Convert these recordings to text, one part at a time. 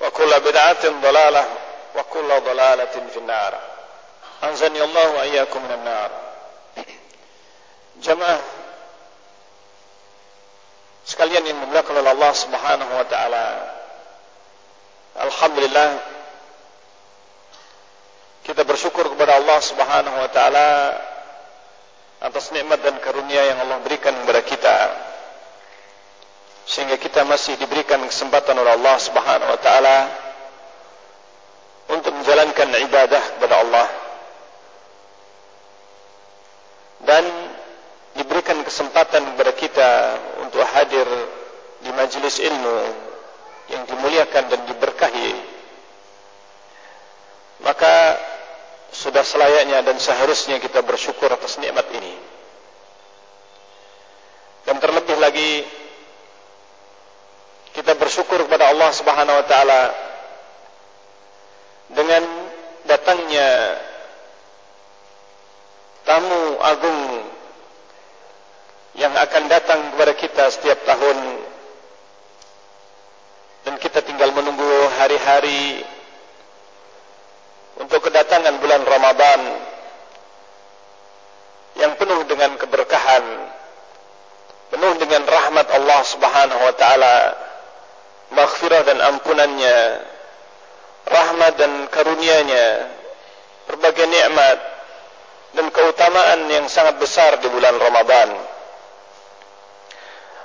وكل بدعة ضلالة وكل ضلالة في النار أنزلني الله وإياكم من النار Jemaah sekalian yang dimuliakan oleh Allah Subhanahu wa taala. Alhamdulillah kita bersyukur kepada Allah Subhanahu wa taala atas nikmat dan karunia yang Allah berikan kepada kita Sehingga kita masih diberikan kesempatan oleh Allah Subhanahu wa taala untuk menjalankan ibadah kepada Allah. Dan diberikan kesempatan kepada kita untuk hadir di majelis ilmu yang dimuliakan dan diberkahi. Maka sudah selayaknya dan seharusnya kita bersyukur atas nikmat ini. Dan terlebih lagi kita bersyukur kepada Allah Subhanahu wa taala dengan datangnya tamu agung yang akan datang kepada kita setiap tahun. Dan kita tinggal menunggu hari-hari untuk kedatangan bulan Ramadan yang penuh dengan keberkahan penuh dengan rahmat Allah Subhanahu wa taala maghfirah dan ampunannya rahmat dan karunia-Nya, berbagai nikmat dan keutamaan yang sangat besar di bulan Ramadan.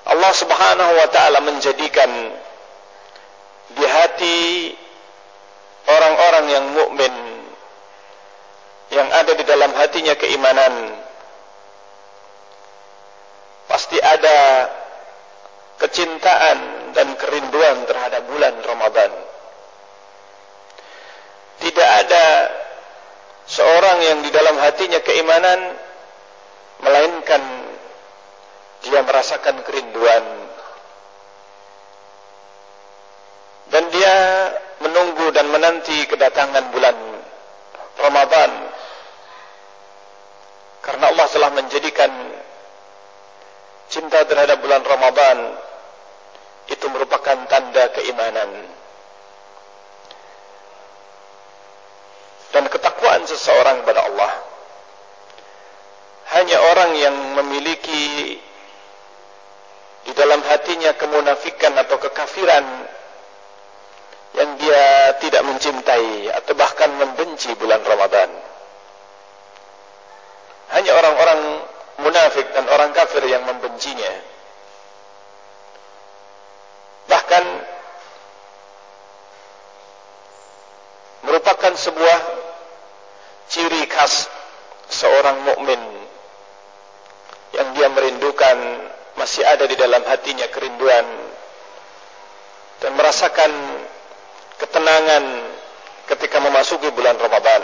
Allah Subhanahu wa taala menjadikan di hati orang-orang yang mukmin yang ada di dalam hatinya keimanan pasti ada kecintaan dan kerinduan terhadap bulan Ramadan. Tidak ada seorang yang di dalam hatinya keimanan melainkan dia merasakan kerinduan dan dia menunggu dan menanti kedatangan bulan Ramadan karena Allah telah menjadikan cinta terhadap bulan Ramadan itu merupakan tanda keimanan dan ketakwaan seseorang kepada Allah. Hanya orang yang memiliki di dalam hatinya kemunafikan atau kekafiran yang dia tidak mencintai atau bahkan membenci bulan Ramadan. Hanya orang-orang munafik dan orang kafir yang membencinya. Bahkan merupakan sebuah ciri khas seorang mukmin yang dia merindukan masih ada di dalam hatinya kerinduan dan merasakan ketenangan ketika memasuki bulan Ramadan.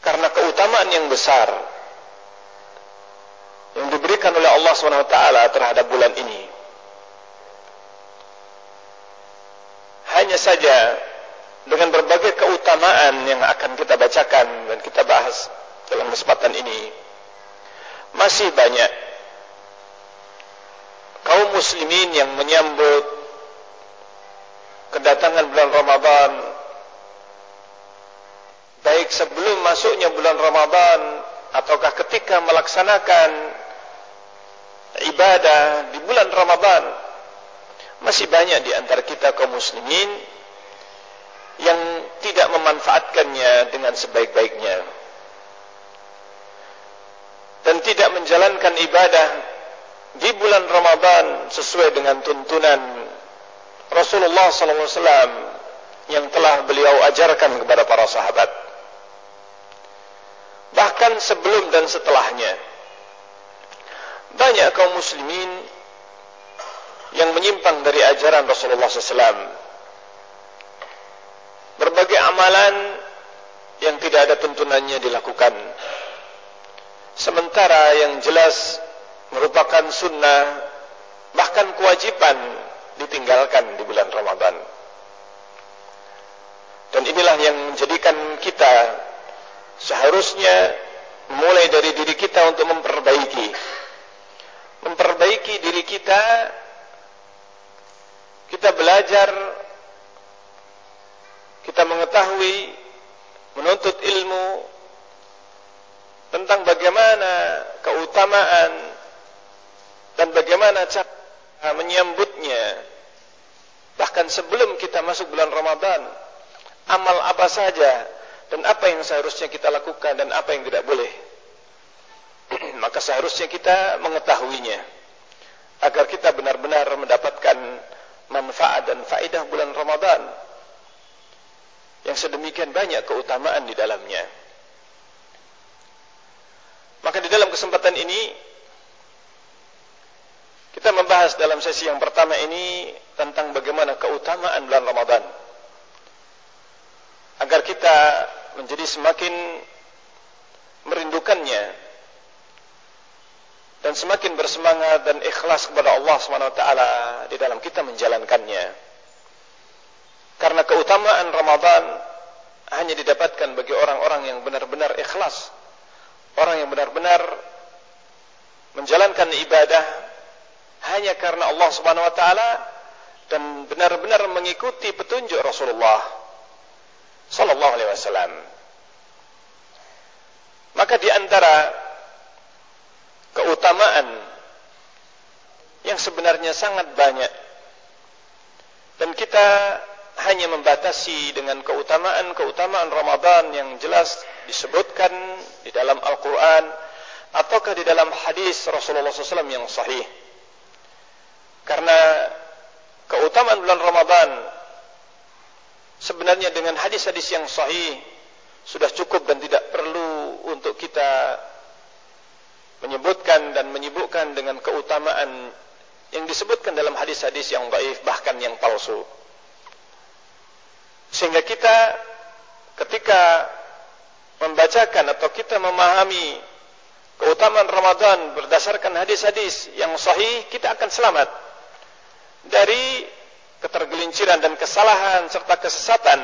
Karena keutamaan yang besar yang diberikan oleh Allah SWT terhadap bulan ini hanya saja dengan berbagai keutamaan yang akan kita bacakan dan kita bahas dalam kesempatan ini masih banyak kaum muslimin yang menyambut kedatangan bulan Ramadan. Baik sebelum masuknya bulan Ramadan ataukah ketika melaksanakan ibadah di bulan Ramadan masih banyak di antara kita kaum muslimin yang tidak memanfaatkannya dengan sebaik-baiknya. Dan tidak menjalankan ibadah di bulan Ramadan sesuai dengan tuntunan Rasulullah SAW yang telah beliau ajarkan kepada para sahabat. Bahkan sebelum dan setelahnya banyak kaum muslimin yang menyimpang dari ajaran Rasulullah SAW berbagai amalan yang tidak ada tuntunannya dilakukan. Sementara yang jelas merupakan sunnah bahkan kewajiban ditinggalkan di bulan Ramadan. Dan inilah yang menjadikan kita seharusnya mulai dari diri kita untuk memperbaiki memperbaiki diri kita kita belajar kita mengetahui menuntut ilmu tentang bagaimana keutamaan dan bagaimana cara menyambutnya. Bahkan sebelum kita masuk bulan Ramadan amal apa saja dan apa yang seharusnya kita lakukan dan apa yang tidak boleh. Maka seharusnya kita mengetahuinya agar kita benar-benar mendapatkan manfaat dan faedah bulan Ramadan yang sedemikian banyak keutamaan di dalamnya. Maka di dalam kesempatan ini kita membahas dalam sesi yang pertama ini tentang bagaimana keutamaan bulan Ramadan. Agar kita menjadi semakin merindukannya dan semakin bersemangat dan ikhlas kepada Allah SWT di dalam kita menjalankannya. Karena keutamaan Ramadan hanya didapatkan bagi orang-orang yang benar-benar ikhlas. Orang yang benar-benar menjalankan ibadah hanya karena Allah Subhanahu wa taala dan benar-benar mengikuti petunjuk Rasulullah sallallahu alaihi wasallam. Maka di antara keutamaan yang sebenarnya sangat banyak dan kita hanya membatasi dengan keutamaan-keutamaan Ramadan yang jelas disebutkan di dalam Al-Quran ataukah di dalam hadis Rasulullah SAW yang sahih. Karena keutamaan bulan Ramadan sebenarnya dengan hadis-hadis yang sahih sudah cukup dan tidak perlu untuk kita menyebutkan dan menyibukkan dengan keutamaan yang disebutkan dalam hadis-hadis yang baif bahkan yang palsu. Sehingga kita ketika membacakan atau kita memahami keutamaan Ramadan berdasarkan hadis-hadis yang sahih, kita akan selamat dari ketergelinciran dan kesalahan serta kesesatan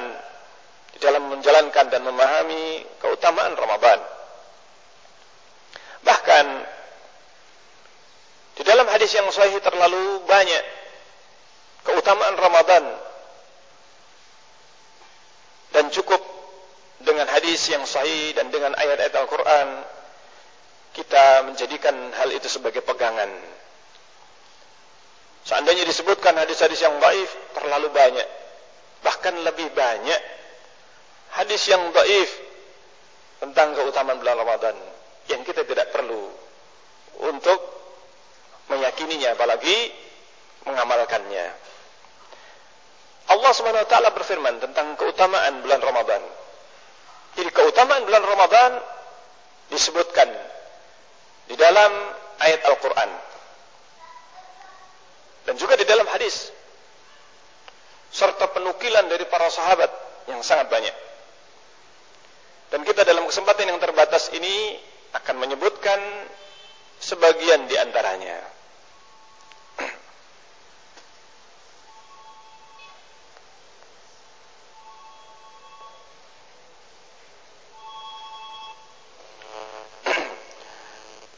di dalam menjalankan dan memahami keutamaan Ramadan. Bahkan di dalam hadis yang sahih terlalu banyak keutamaan Ramadan dan cukup dengan hadis yang sahih dan dengan ayat-ayat Al-Quran kita menjadikan hal itu sebagai pegangan. Seandainya disebutkan hadis-hadis yang baif terlalu banyak. Bahkan lebih banyak hadis yang baif tentang keutamaan bulan Ramadan yang kita tidak perlu untuk meyakininya apalagi mengamalkannya Allah Subhanahu wa taala berfirman tentang keutamaan bulan Ramadan. Jadi keutamaan bulan Ramadan disebutkan di dalam ayat Al-Qur'an. Dan juga di dalam hadis serta penukilan dari para sahabat yang sangat banyak. Dan kita dalam kesempatan yang terbatas ini akan menyebutkan sebagian di antaranya.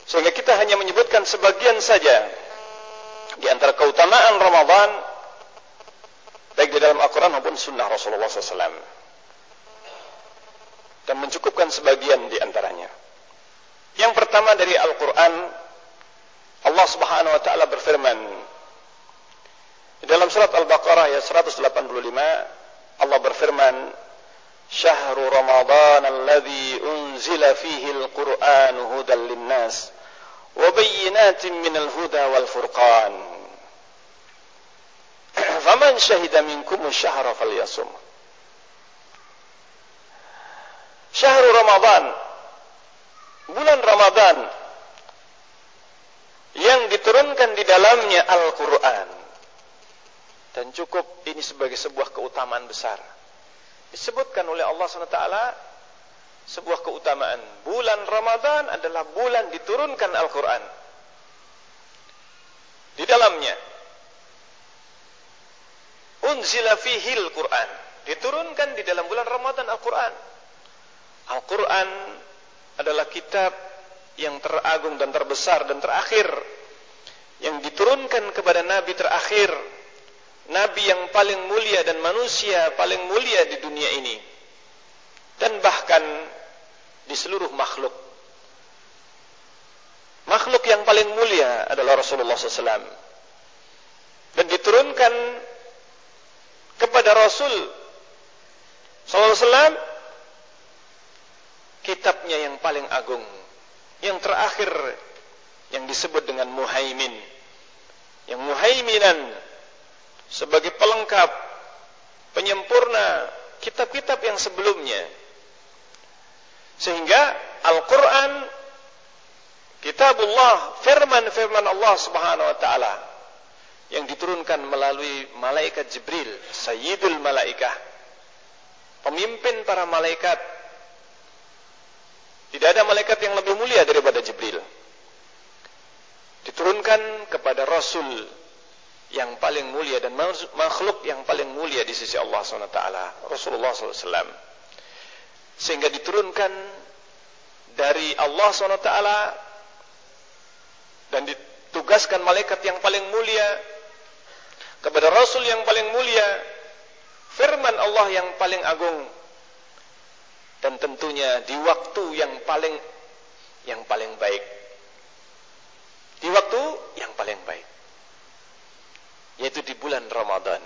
Sehingga kita hanya menyebutkan sebagian saja di antara keutamaan Ramadan baik di dalam Al-Quran maupun Sunnah Rasulullah SAW dan mencukupkan sebagian di antaranya. Yang pertama dari Al-Quran Allah Subhanahu wa taala berfirman dalam surat Al-Baqarah ayat 185 Allah berfirman Syahrul Ramadan alladhi unzila fihi al-Qur'an hudan lin-nas wa bayyinatin minal huda wal furqan faman syahida minkum syahra falyasum Syahrul Ramadan bulan Ramadan yang diturunkan di dalamnya Al-Quran. Dan cukup ini sebagai sebuah keutamaan besar. Disebutkan oleh Allah SWT sebuah keutamaan. Bulan Ramadan adalah bulan diturunkan Al-Quran. Di dalamnya. Unzila fihil Quran. Diturunkan di dalam bulan Ramadan Al-Quran. Al-Quran adalah kitab yang teragung dan terbesar dan terakhir yang diturunkan kepada nabi terakhir. Nabi yang paling mulia dan manusia paling mulia di dunia ini. Dan bahkan di seluruh makhluk. Makhluk yang paling mulia adalah Rasulullah SAW dan diturunkan kepada Rasul SAW kitabnya yang paling agung yang terakhir yang disebut dengan muhaimin. Yang muhaiminan sebagai pelengkap penyempurna kitab-kitab yang sebelumnya. Sehingga Al-Quran kitabullah firman-firman Allah subhanahu wa ta'ala yang diturunkan melalui malaikat Jibril sayyidul malaikah pemimpin para malaikat tidak ada malaikat yang lebih mulia daripada Jibril. Diturunkan kepada Rasul yang paling mulia dan makhluk yang paling mulia di sisi Allah SWT. Rasulullah SAW. Sehingga diturunkan dari Allah SWT dan ditugaskan malaikat yang paling mulia kepada Rasul yang paling mulia firman Allah yang paling agung dan tentunya di waktu yang paling yang paling baik. Di waktu yang paling baik. Yaitu di bulan Ramadan.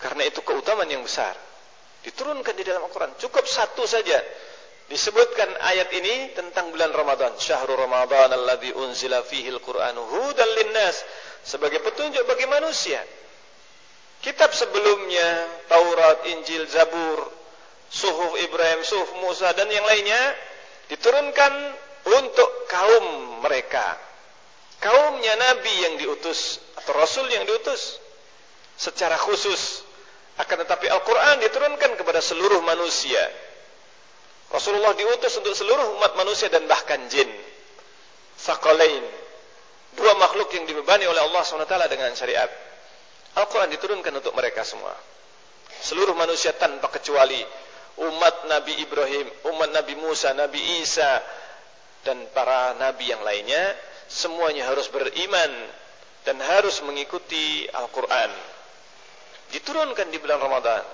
Karena itu keutamaan yang besar. Diturunkan di dalam Al-Quran. Cukup satu saja. Disebutkan ayat ini tentang bulan Ramadan. Syahrul Ramadan alladhi unzila fihi al-Qur'anu hudan linnas. Sebagai petunjuk bagi manusia. Kitab sebelumnya, Taurat, Injil, Zabur, suhuf Ibrahim, suhuf Musa dan yang lainnya diturunkan untuk kaum mereka. Kaumnya Nabi yang diutus atau Rasul yang diutus secara khusus. Akan tetapi Al-Quran diturunkan kepada seluruh manusia. Rasulullah diutus untuk seluruh umat manusia dan bahkan jin. Sakalain. Dua makhluk yang dibebani oleh Allah SWT dengan syariat. Al-Quran diturunkan untuk mereka semua. Seluruh manusia tanpa kecuali umat Nabi Ibrahim, umat Nabi Musa, Nabi Isa dan para nabi yang lainnya semuanya harus beriman dan harus mengikuti Al-Qur'an. Diturunkan di bulan Ramadan.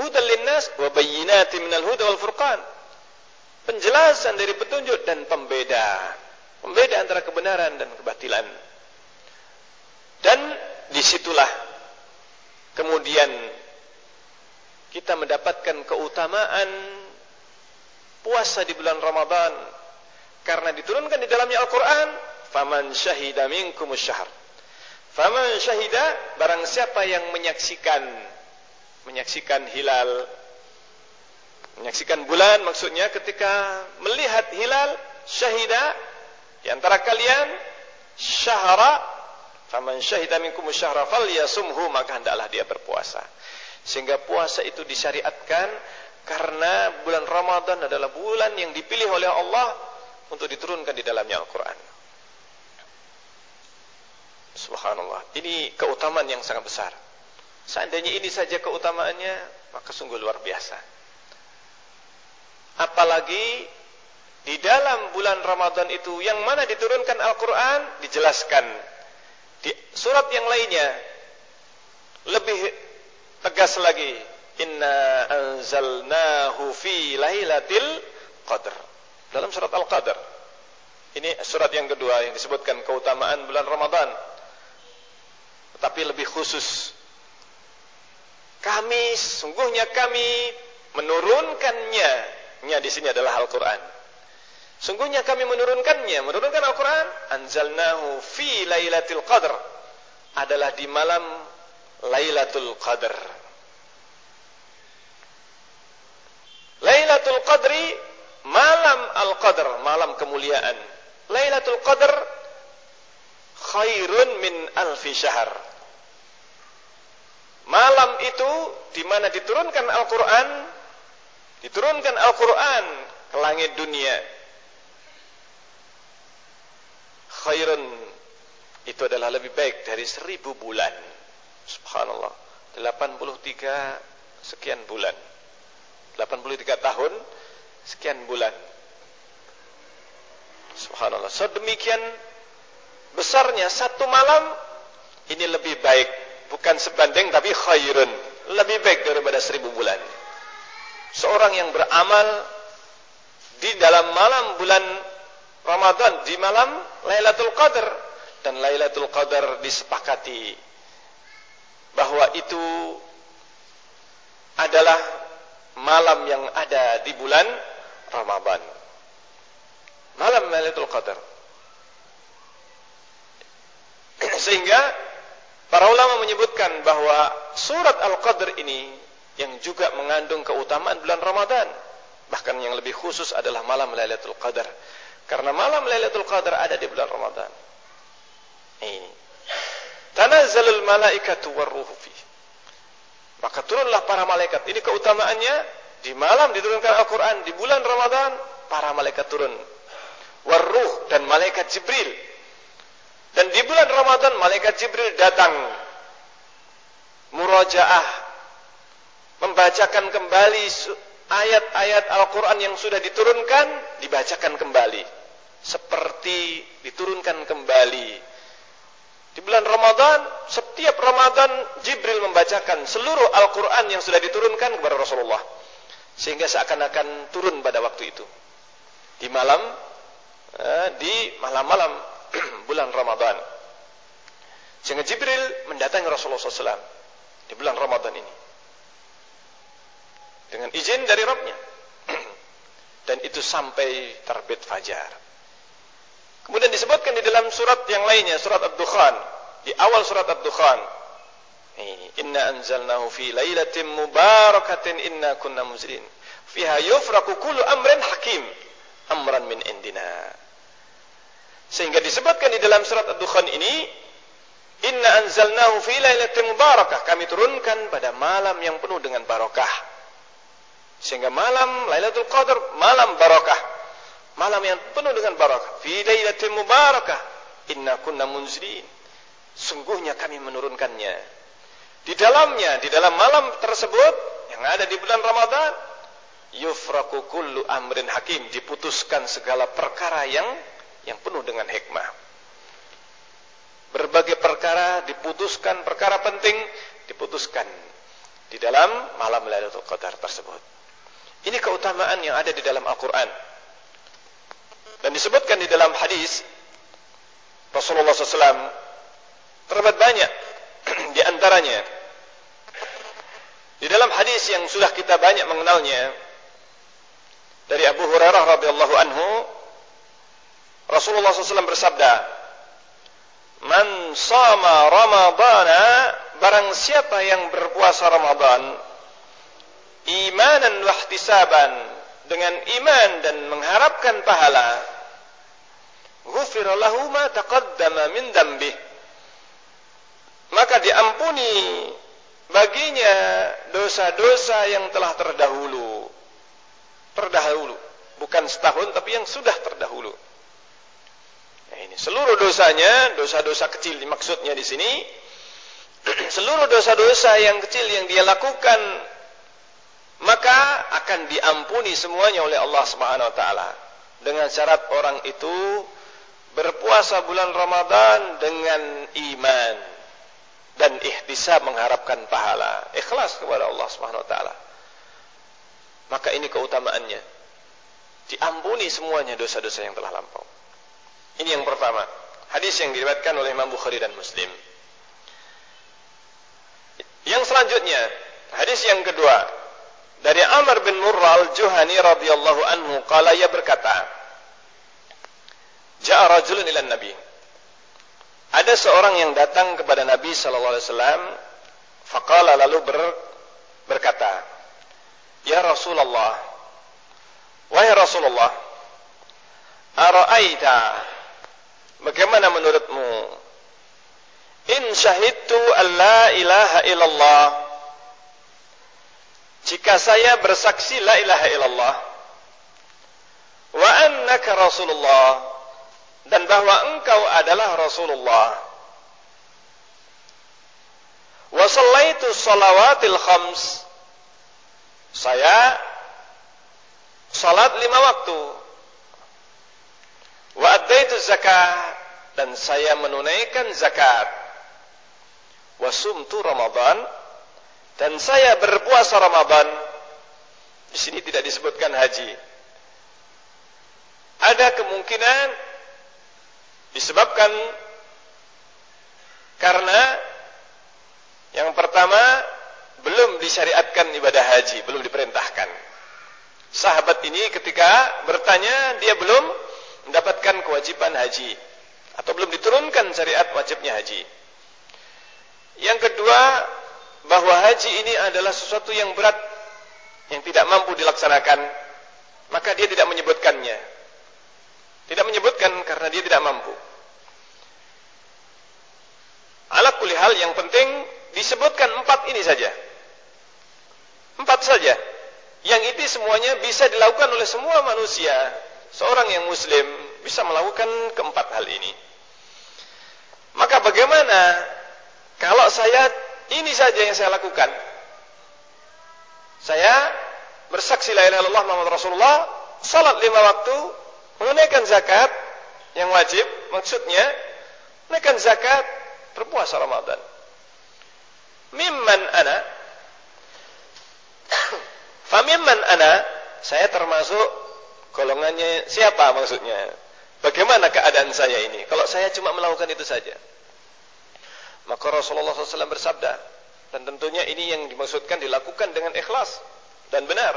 Hudan linnas wa bayyinatin minal huda wal furqan. Penjelasan dari petunjuk dan pembeda. Pembeda antara kebenaran dan kebatilan. Dan disitulah kemudian kita mendapatkan keutamaan puasa di bulan Ramadan. Karena diturunkan di dalamnya Al-Qur'an faman syahida minkum syahr. Faman syahida barang siapa yang menyaksikan menyaksikan hilal menyaksikan bulan maksudnya ketika melihat hilal syahida di antara kalian syahra faman syahida minkum syahra falyasumhu maka hendaklah dia berpuasa sehingga puasa itu disyariatkan karena bulan Ramadan adalah bulan yang dipilih oleh Allah untuk diturunkan di dalamnya Al-Quran. Subhanallah. Ini keutamaan yang sangat besar. Seandainya ini saja keutamaannya, maka sungguh luar biasa. Apalagi di dalam bulan Ramadan itu yang mana diturunkan Al-Quran dijelaskan di surat yang lainnya lebih tegas lagi. Inna anzalnahu fi lailatul qadr. Dalam surat Al-Qadr. Ini surat yang kedua yang disebutkan keutamaan bulan Ramadan. Tetapi lebih khusus. Kami sungguhnya kami menurunkannya. Nya di sini adalah Al-Qur'an. Sungguhnya kami menurunkannya, menurunkan Al-Quran. Anzalnahu fi laylatil qadr. Adalah di malam Lailatul Qadr. Lailatul Qadri, malam Al-Qadr, malam kemuliaan. Lailatul Qadr, khairun min alfi syahr. Malam itu di mana diturunkan Al-Quran, diturunkan Al-Quran ke langit dunia khairun itu adalah lebih baik dari seribu bulan subhanallah. 83 sekian bulan. 83 tahun sekian bulan. Subhanallah. Sedemikian besarnya satu malam ini lebih baik. Bukan sebanding tapi khairun. Lebih baik daripada seribu bulan. Seorang yang beramal di dalam malam bulan Ramadan di malam Lailatul Qadar dan Lailatul Qadar disepakati bahwa itu adalah malam yang ada di bulan Ramadan. Malam Lailatul Qadar. Sehingga para ulama menyebutkan bahwa surat Al-Qadr ini yang juga mengandung keutamaan bulan Ramadan. Bahkan yang lebih khusus adalah malam Lailatul Qadar. Karena malam Lailatul Qadar ada di bulan Ramadan. Ini. Tanazzalul malaikatu warruhu fi. Maka turunlah para malaikat. Ini keutamaannya di malam diturunkan Al-Qur'an, di bulan Ramadan para malaikat turun. Warruh dan malaikat Jibril. Dan di bulan Ramadan malaikat Jibril datang murajaah membacakan kembali ayat-ayat Al-Quran yang sudah diturunkan dibacakan kembali seperti diturunkan kembali di bulan Ramadan setiap Ramadan Jibril membacakan seluruh Al-Quran yang sudah diturunkan kepada Rasulullah. Sehingga seakan-akan turun pada waktu itu. Di malam eh, di malam-malam bulan Ramadan. Sehingga Jibril mendatangi Rasulullah SAW di bulan Ramadan ini. Dengan izin dari Rabbnya. Dan itu sampai terbit fajar kemudian disebutkan di dalam surat yang lainnya surat Ad-Dukhan. Di awal surat Ad-Dukhan. Inna anzalnahu fi lailatin mubarakatin inna kunna muzrin fiha yufraku kullu amrin hakim. Amran min indina. Sehingga disebutkan di dalam surat Ad-Dukhan ini inna anzalnahu fi lailatin mubarakah. Kami turunkan pada malam yang penuh dengan barakah sehingga malam Lailatul Qadar malam barakah. Malam yang penuh dengan barakah. Fi lailatin mubarakah. Inna kunna munzirin. Sungguhnya kami menurunkannya. Di dalamnya, di dalam malam tersebut yang ada di bulan Ramadan, yufraku kullu amrin hakim, diputuskan segala perkara yang yang penuh dengan hikmah. Berbagai perkara diputuskan, perkara penting diputuskan di dalam malam Lailatul Qadar tersebut. Ini keutamaan yang ada di dalam Al-Quran. Dan disebutkan di dalam hadis Rasulullah SAW terdapat banyak di antaranya. Di dalam hadis yang sudah kita banyak mengenalnya dari Abu Hurairah radhiyallahu anhu Rasulullah SAW bersabda Man sama Ramadana barang siapa yang berpuasa Ramadan imanan wahtisaban dengan iman dan mengharapkan pahala ghufira lahu ma taqaddama min dambih maka diampuni baginya dosa-dosa yang telah terdahulu. Terdahulu. Bukan setahun tapi yang sudah terdahulu. Nah, ini seluruh dosanya dosa-dosa kecil maksudnya di sini. Seluruh dosa-dosa yang kecil yang dia lakukan maka akan diampuni semuanya oleh Allah Subhanahu wa taala. Dengan syarat orang itu berpuasa bulan Ramadan dengan iman dan ihtisab mengharapkan pahala, ikhlas kepada Allah Subhanahu wa taala. Maka ini keutamaannya. Diampuni semuanya dosa-dosa yang telah lampau. Ini yang pertama. Hadis yang diriwayatkan oleh Imam Bukhari dan Muslim. Yang selanjutnya, hadis yang kedua dari Amr bin Murrah al-Juhani radhiyallahu anhu qala ia berkata Ja'a rajulun Nabi. Ada seorang yang datang kepada Nabi sallallahu alaihi wasallam faqala lalu ber, berkata Ya Rasulullah Wahai Rasulullah Ara'aita Bagaimana menurutmu? In syahidtu an la ilaha illallah. Jika saya bersaksi la ilaha illallah Wa annaka Rasulullah Dan bahwa engkau adalah Rasulullah. Wa sallaitu salawatil khams. Saya Salat lima waktu. Wa addaitu zakat. Dan saya menunaikan zakat. Wasumtu Ramadan. Dan saya berpuasa Ramadan. Di sini tidak disebutkan haji. Ada kemungkinan disebabkan karena yang pertama belum disyariatkan ibadah haji, belum diperintahkan. Sahabat ini ketika bertanya dia belum mendapatkan kewajiban haji atau belum diturunkan syariat wajibnya haji. Yang kedua, bahwa haji ini adalah sesuatu yang berat yang tidak mampu dilaksanakan, maka dia tidak menyebutkannya. Tidak menyebutkan karena dia tidak mampu. Ala kulli hal yang penting disebutkan empat ini saja. Empat saja. Yang itu semuanya bisa dilakukan oleh semua manusia. Seorang yang muslim bisa melakukan keempat hal ini. Maka bagaimana kalau saya ini saja yang saya lakukan. Saya bersaksi la ilaha illallah Muhammad Rasulullah, salat lima waktu, menunaikan zakat yang wajib, maksudnya menunaikan zakat, berpuasa Ramadan. Mimman ana Famimman ana saya termasuk golongannya siapa maksudnya? Bagaimana keadaan saya ini? Kalau saya cuma melakukan itu saja. Maka Rasulullah SAW bersabda, dan tentunya ini yang dimaksudkan dilakukan dengan ikhlas dan benar.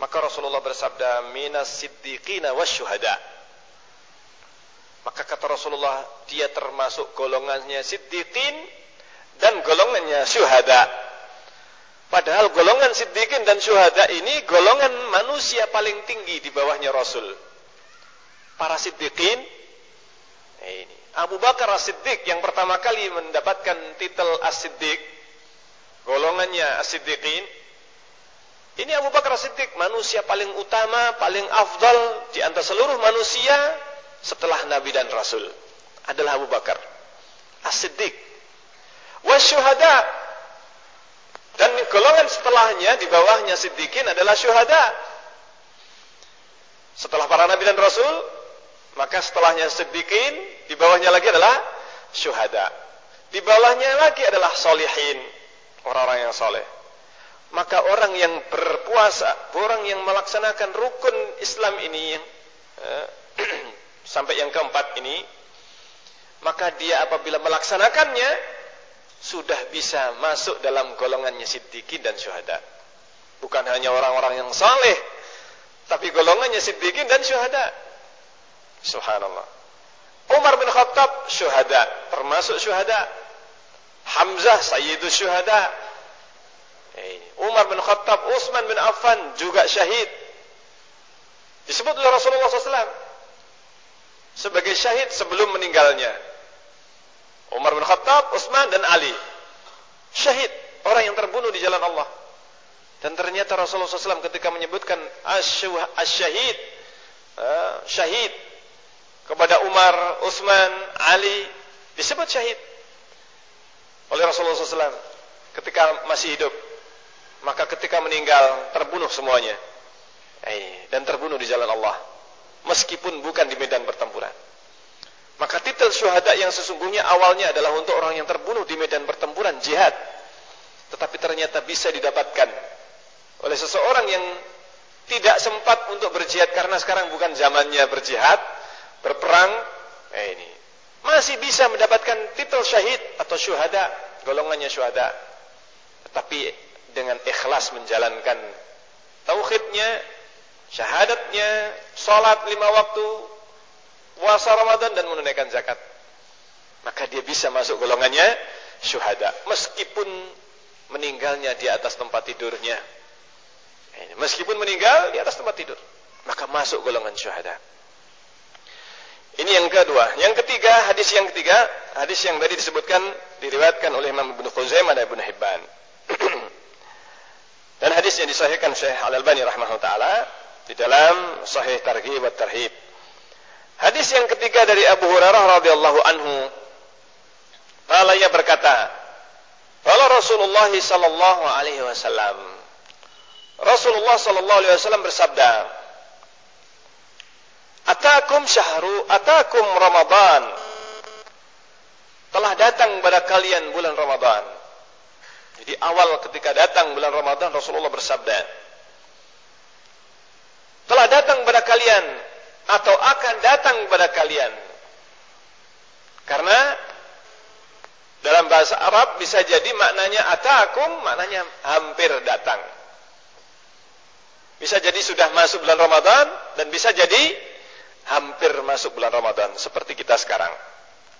Maka Rasulullah bersabda, minas siddiqina wasyuhada. Maka kata Rasulullah, dia termasuk golongannya siddiqin dan golongannya syuhada. Padahal golongan siddiqin dan syuhada ini golongan manusia paling tinggi di bawahnya Rasul. Para siddiqin, ini Abu Bakar As-Siddiq yang pertama kali mendapatkan titel As-Siddiq, golongannya As-Siddiqin. Ini Abu Bakar As-Siddiq, manusia paling utama, paling afdal di antara seluruh manusia setelah Nabi dan Rasul. Adalah Abu Bakar As-Siddiq. Wasyuhada. Dan golongan setelahnya, di bawahnya Siddiqin adalah syuhada. Setelah para Nabi dan Rasul, maka setelahnya siddiqin, di bawahnya lagi adalah syuhada. Di bawahnya lagi adalah solihin, orang-orang yang soleh. Maka orang yang berpuasa, orang yang melaksanakan rukun Islam ini, eh, sampai yang keempat ini, maka dia apabila melaksanakannya, sudah bisa masuk dalam golongannya siddiqin dan syuhada. Bukan hanya orang-orang yang saleh, tapi golongannya siddiqin dan syuhada. Subhanallah. Umar bin Khattab syuhada, termasuk syuhada. Hamzah sayyidus syuhada. Umar bin Khattab, Utsman bin Affan juga syahid. Disebut oleh Rasulullah SAW sebagai syahid sebelum meninggalnya. Umar bin Khattab, Utsman dan Ali. Syahid, orang yang terbunuh di jalan Allah. Dan ternyata Rasulullah SAW ketika menyebutkan asyahid, uh, syahid kepada Umar, Utsman, Ali disebut syahid oleh Rasulullah SAW ketika masih hidup. Maka ketika meninggal terbunuh semuanya. Dan terbunuh di jalan Allah. meskipun bukan di medan pertempuran. Maka titel syuhada yang sesungguhnya awalnya adalah untuk orang yang terbunuh di medan pertempuran jihad. Tetapi ternyata bisa didapatkan oleh seseorang yang tidak sempat untuk berjihad karena sekarang bukan zamannya berjihad, berperang. Eh ini masih bisa mendapatkan titel syahid atau syuhada, golongannya syuhada. Tetapi dengan ikhlas menjalankan tauhidnya, syahadatnya, salat lima waktu, puasa Ramadan dan menunaikan zakat. Maka dia bisa masuk golongannya syuhada meskipun meninggalnya di atas tempat tidurnya. Meskipun meninggal di atas tempat tidur, maka masuk golongan syuhada. Ini yang kedua. Yang ketiga, hadis yang ketiga, hadis yang tadi disebutkan diriwayatkan oleh Imam Ibnu Khuzaimah dan Ibnu Hibban. dan hadis yang disahihkan Syekh Al-Albani rahimahullah taala di dalam Sahih Targhib wa Tarhib. Hadis yang ketiga dari Abu Hurairah radhiyallahu anhu. Qala ia berkata, "Qala Rasulullah sallallahu alaihi wasallam." Rasulullah sallallahu alaihi wasallam bersabda, "Atakum syahru, atakum Ramadan." Telah datang pada kalian bulan Ramadan. Jadi awal ketika datang bulan Ramadan Rasulullah bersabda, "Telah datang pada kalian atau akan datang kepada kalian. Karena dalam bahasa Arab bisa jadi maknanya atakum, maknanya hampir datang. Bisa jadi sudah masuk bulan Ramadan dan bisa jadi hampir masuk bulan Ramadan seperti kita sekarang.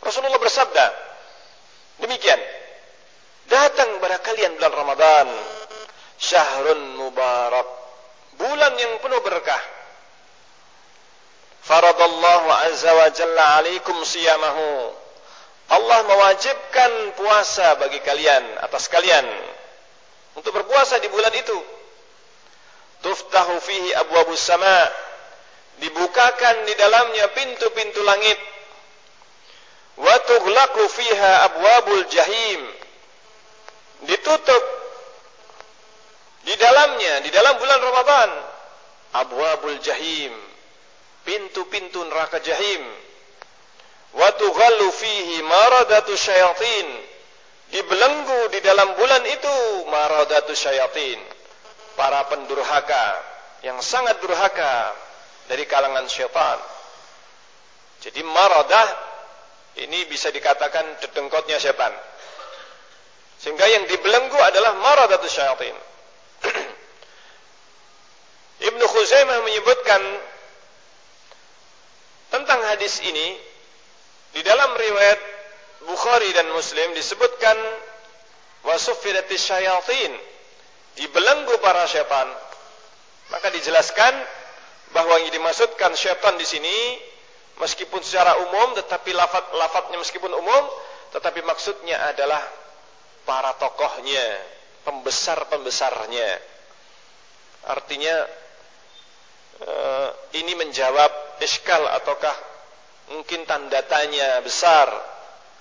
Rasulullah bersabda, demikian. Datang kepada kalian bulan Ramadan, syahrun mubarak, bulan yang penuh berkah. Faradallahu azza wa jalla alaikum siyamahu. Allah mewajibkan puasa bagi kalian atas kalian untuk berpuasa di bulan itu. Tuftahu fihi abwabus sama. Dibukakan di dalamnya pintu-pintu langit. Wa tughlaqu fiha abwabul jahim ditutup. Di dalamnya di dalam bulan Ramadan. Abwabul jahim. Pintu-pintu neraka jahim. Wa tughallu fihi maradatu syayatin. Dibelenggu di dalam bulan itu maradatu syayatin. Para pendurhaka yang sangat durhaka dari kalangan syaitan. Jadi maradah ini bisa dikatakan dedengkotnya syaitan sehingga yang dibelenggu adalah maradatu syayatin. Ibnu Khuzaimah menyebutkan tentang hadis ini di dalam riwayat Bukhari dan Muslim disebutkan wasuffidatis syayatin. Dibelenggu para syaitan maka dijelaskan bahwa yang dimaksudkan syaitan di sini meskipun secara umum tetapi lafat lafadznya meskipun umum tetapi maksudnya adalah para tokohnya pembesar-pembesarnya artinya uh, ini menjawab iskal ataukah mungkin tanda tanya besar.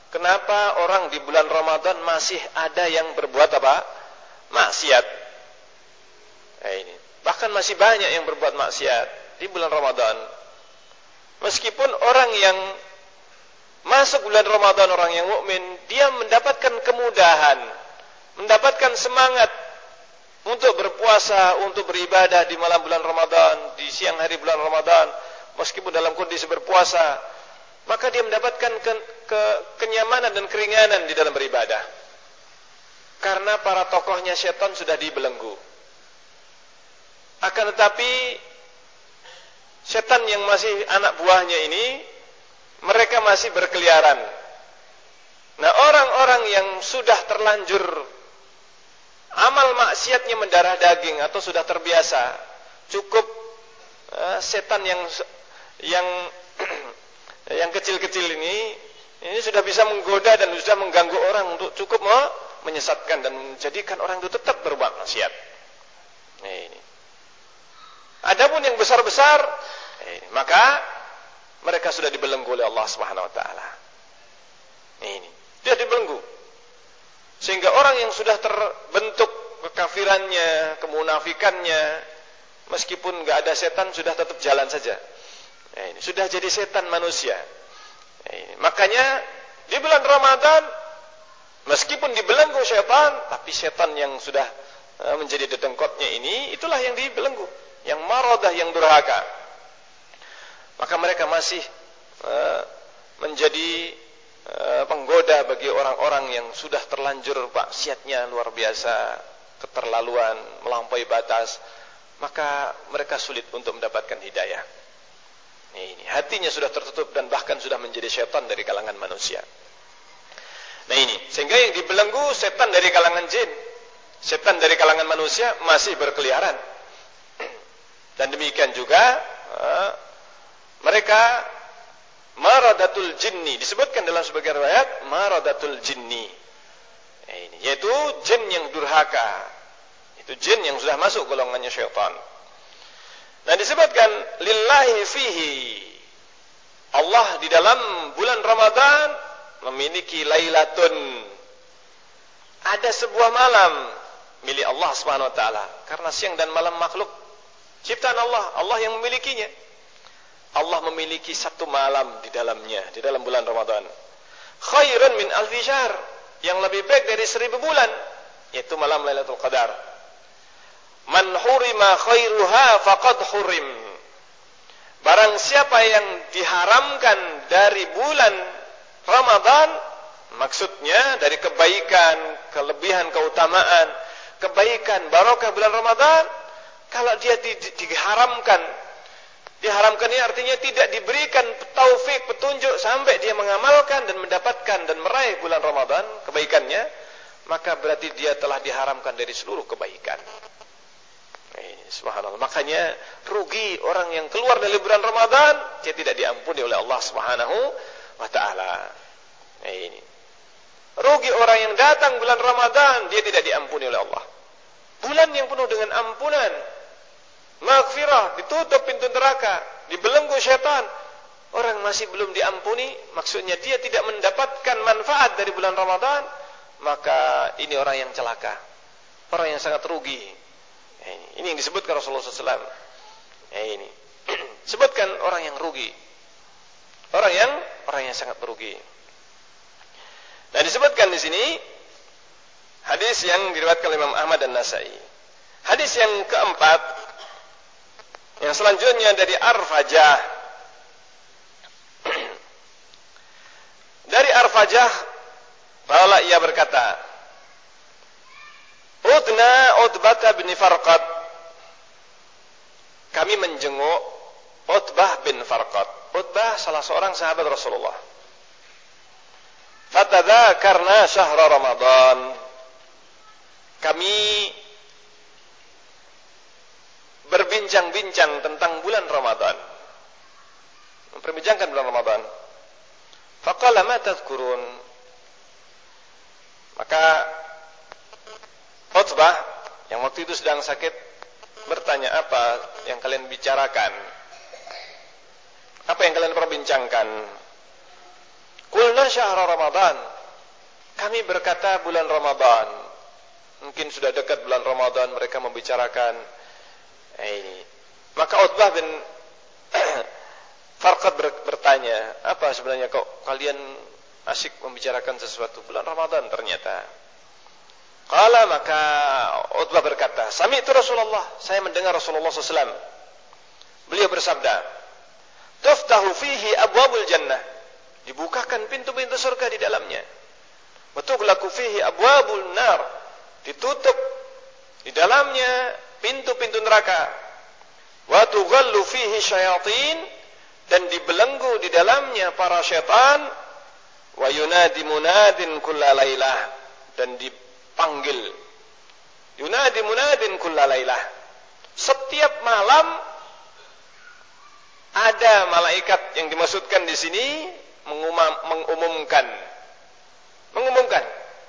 Kenapa orang di bulan Ramadan masih ada yang berbuat apa? Maksiat. Nah, ini. Bahkan masih banyak yang berbuat maksiat di bulan Ramadan. Meskipun orang yang masuk bulan Ramadan orang yang mukmin, dia mendapatkan kemudahan, mendapatkan semangat untuk berpuasa, untuk beribadah di malam bulan Ramadan, di siang hari bulan Ramadan, meskipun dalam kondisi berpuasa, maka dia mendapatkan ke, ke, kenyamanan dan keringanan di dalam beribadah. Karena para tokohnya setan sudah dibelenggu. Akan tetapi setan yang masih anak buahnya ini mereka masih berkeliaran. Nah, orang-orang yang sudah terlanjur amal maksiatnya mendarah daging atau sudah terbiasa, cukup uh, setan yang yang yang kecil-kecil ini ini sudah bisa menggoda dan sudah mengganggu orang untuk cukup mau menyesatkan dan menjadikan orang itu tetap berbuat maksiat. Nah, ini. Adapun yang besar-besar, eh, maka mereka sudah dibelenggu oleh Allah Subhanahu Wa Taala. Ini dia dibelenggu. Sehingga orang yang sudah terbentuk kekafirannya, kemunafikannya, meskipun nggak ada setan sudah tetap jalan saja. Nah, ini sudah jadi setan manusia. Nah, ini. Makanya di bulan Ramadan meskipun dibelenggu setan, tapi setan yang sudah eh, menjadi dedengkotnya ini itulah yang dibelenggu, yang marodah, yang durhaka. Maka mereka masih uh, menjadi uh, penggoda bagi orang-orang yang sudah terlanjur maksiatnya luar biasa, keterlaluan, melampaui batas, maka mereka sulit untuk mendapatkan hidayah. Ini hatinya sudah tertutup dan bahkan sudah menjadi setan dari kalangan manusia. Nah ini, sehingga yang dibelenggu setan dari kalangan jin, setan dari kalangan manusia masih berkeliaran. Dan demikian juga uh, mereka maradatul jinni disebutkan dalam sebagian riwayat maradatul jinni. Nah, ini yaitu jin yang durhaka. Itu jin yang sudah masuk golongannya syaitan. Dan disebutkan lillahi fihi. Allah di dalam bulan Ramadan memiliki lailatun. Ada sebuah malam milik Allah Subhanahu wa taala. Karena siang dan malam makhluk ciptaan Allah, Allah yang memilikinya. Allah memiliki satu malam di dalamnya, di dalam bulan Ramadan. Khairun min alfi syahr, yang lebih baik dari seribu bulan, yaitu malam Lailatul Qadar. Man hurima khairuha faqad hurim. Barang siapa yang diharamkan dari bulan Ramadan, maksudnya dari kebaikan, kelebihan, keutamaan, kebaikan, barokah bulan Ramadan, kalau dia di, di, diharamkan, diharamkan ini artinya tidak diberikan taufik, petunjuk sampai dia mengamalkan dan mendapatkan dan meraih bulan Ramadan, kebaikannya, maka berarti dia telah diharamkan dari seluruh kebaikan. Subhanallah. Makanya rugi orang yang keluar dari bulan Ramadan, dia tidak diampuni oleh Allah Subhanahu wa taala. Nah, ini. Rugi orang yang datang bulan Ramadan, dia tidak diampuni oleh Allah. Bulan yang penuh dengan ampunan, maghfirah, ditutup pintu neraka, dibelenggu syaitan. Orang masih belum diampuni, maksudnya dia tidak mendapatkan manfaat dari bulan Ramadan, maka ini orang yang celaka. Orang yang sangat rugi. Ini yang disebutkan Rasulullah SAW. Ini. Sebutkan orang yang rugi. Orang yang orang yang sangat merugi. Nah disebutkan di sini hadis yang diriwayatkan Imam Ahmad dan Nasai. Hadis yang keempat yang selanjutnya dari Arfajah. dari Arfajah bahwa ia berkata, Udna Utbah bin Farqad. Kami menjenguk Utbah bin Farqad. Utbah salah seorang sahabat Rasulullah. karena syahra Ramadan. Kami berbincang-bincang tentang bulan Ramadan. Memperbincangkan bulan Ramadan. Faqala ma tadhkurun? Maka Utbah yang waktu itu sedang sakit bertanya apa yang kalian bicarakan? Apa yang kalian perbincangkan? Kulna syahra Ramadan. Kami berkata bulan Ramadan. Mungkin sudah dekat bulan Ramadan mereka membicarakan ini. Maka Utbah bin Farqad bertanya, apa sebenarnya kok kalian asyik membicarakan sesuatu bulan Ramadan ternyata? Kala maka Utbah berkata, Sami itu Rasulullah, saya mendengar Rasulullah SAW. Beliau bersabda, tuftahu fihi abwabul jannah dibukakan pintu-pintu surga di dalamnya wa tughlaqu fihi abwabul nar ditutup di dalamnya pintu-pintu neraka wa tughallu fihi syayatin dan dibelenggu di dalamnya para syaitan wa yunadi munadin kullalailah dan dipanggil yunadi munadin kullalailah setiap malam ada malaikat yang dimaksudkan di sini mengumum, mengumumkan. Mengumumkan.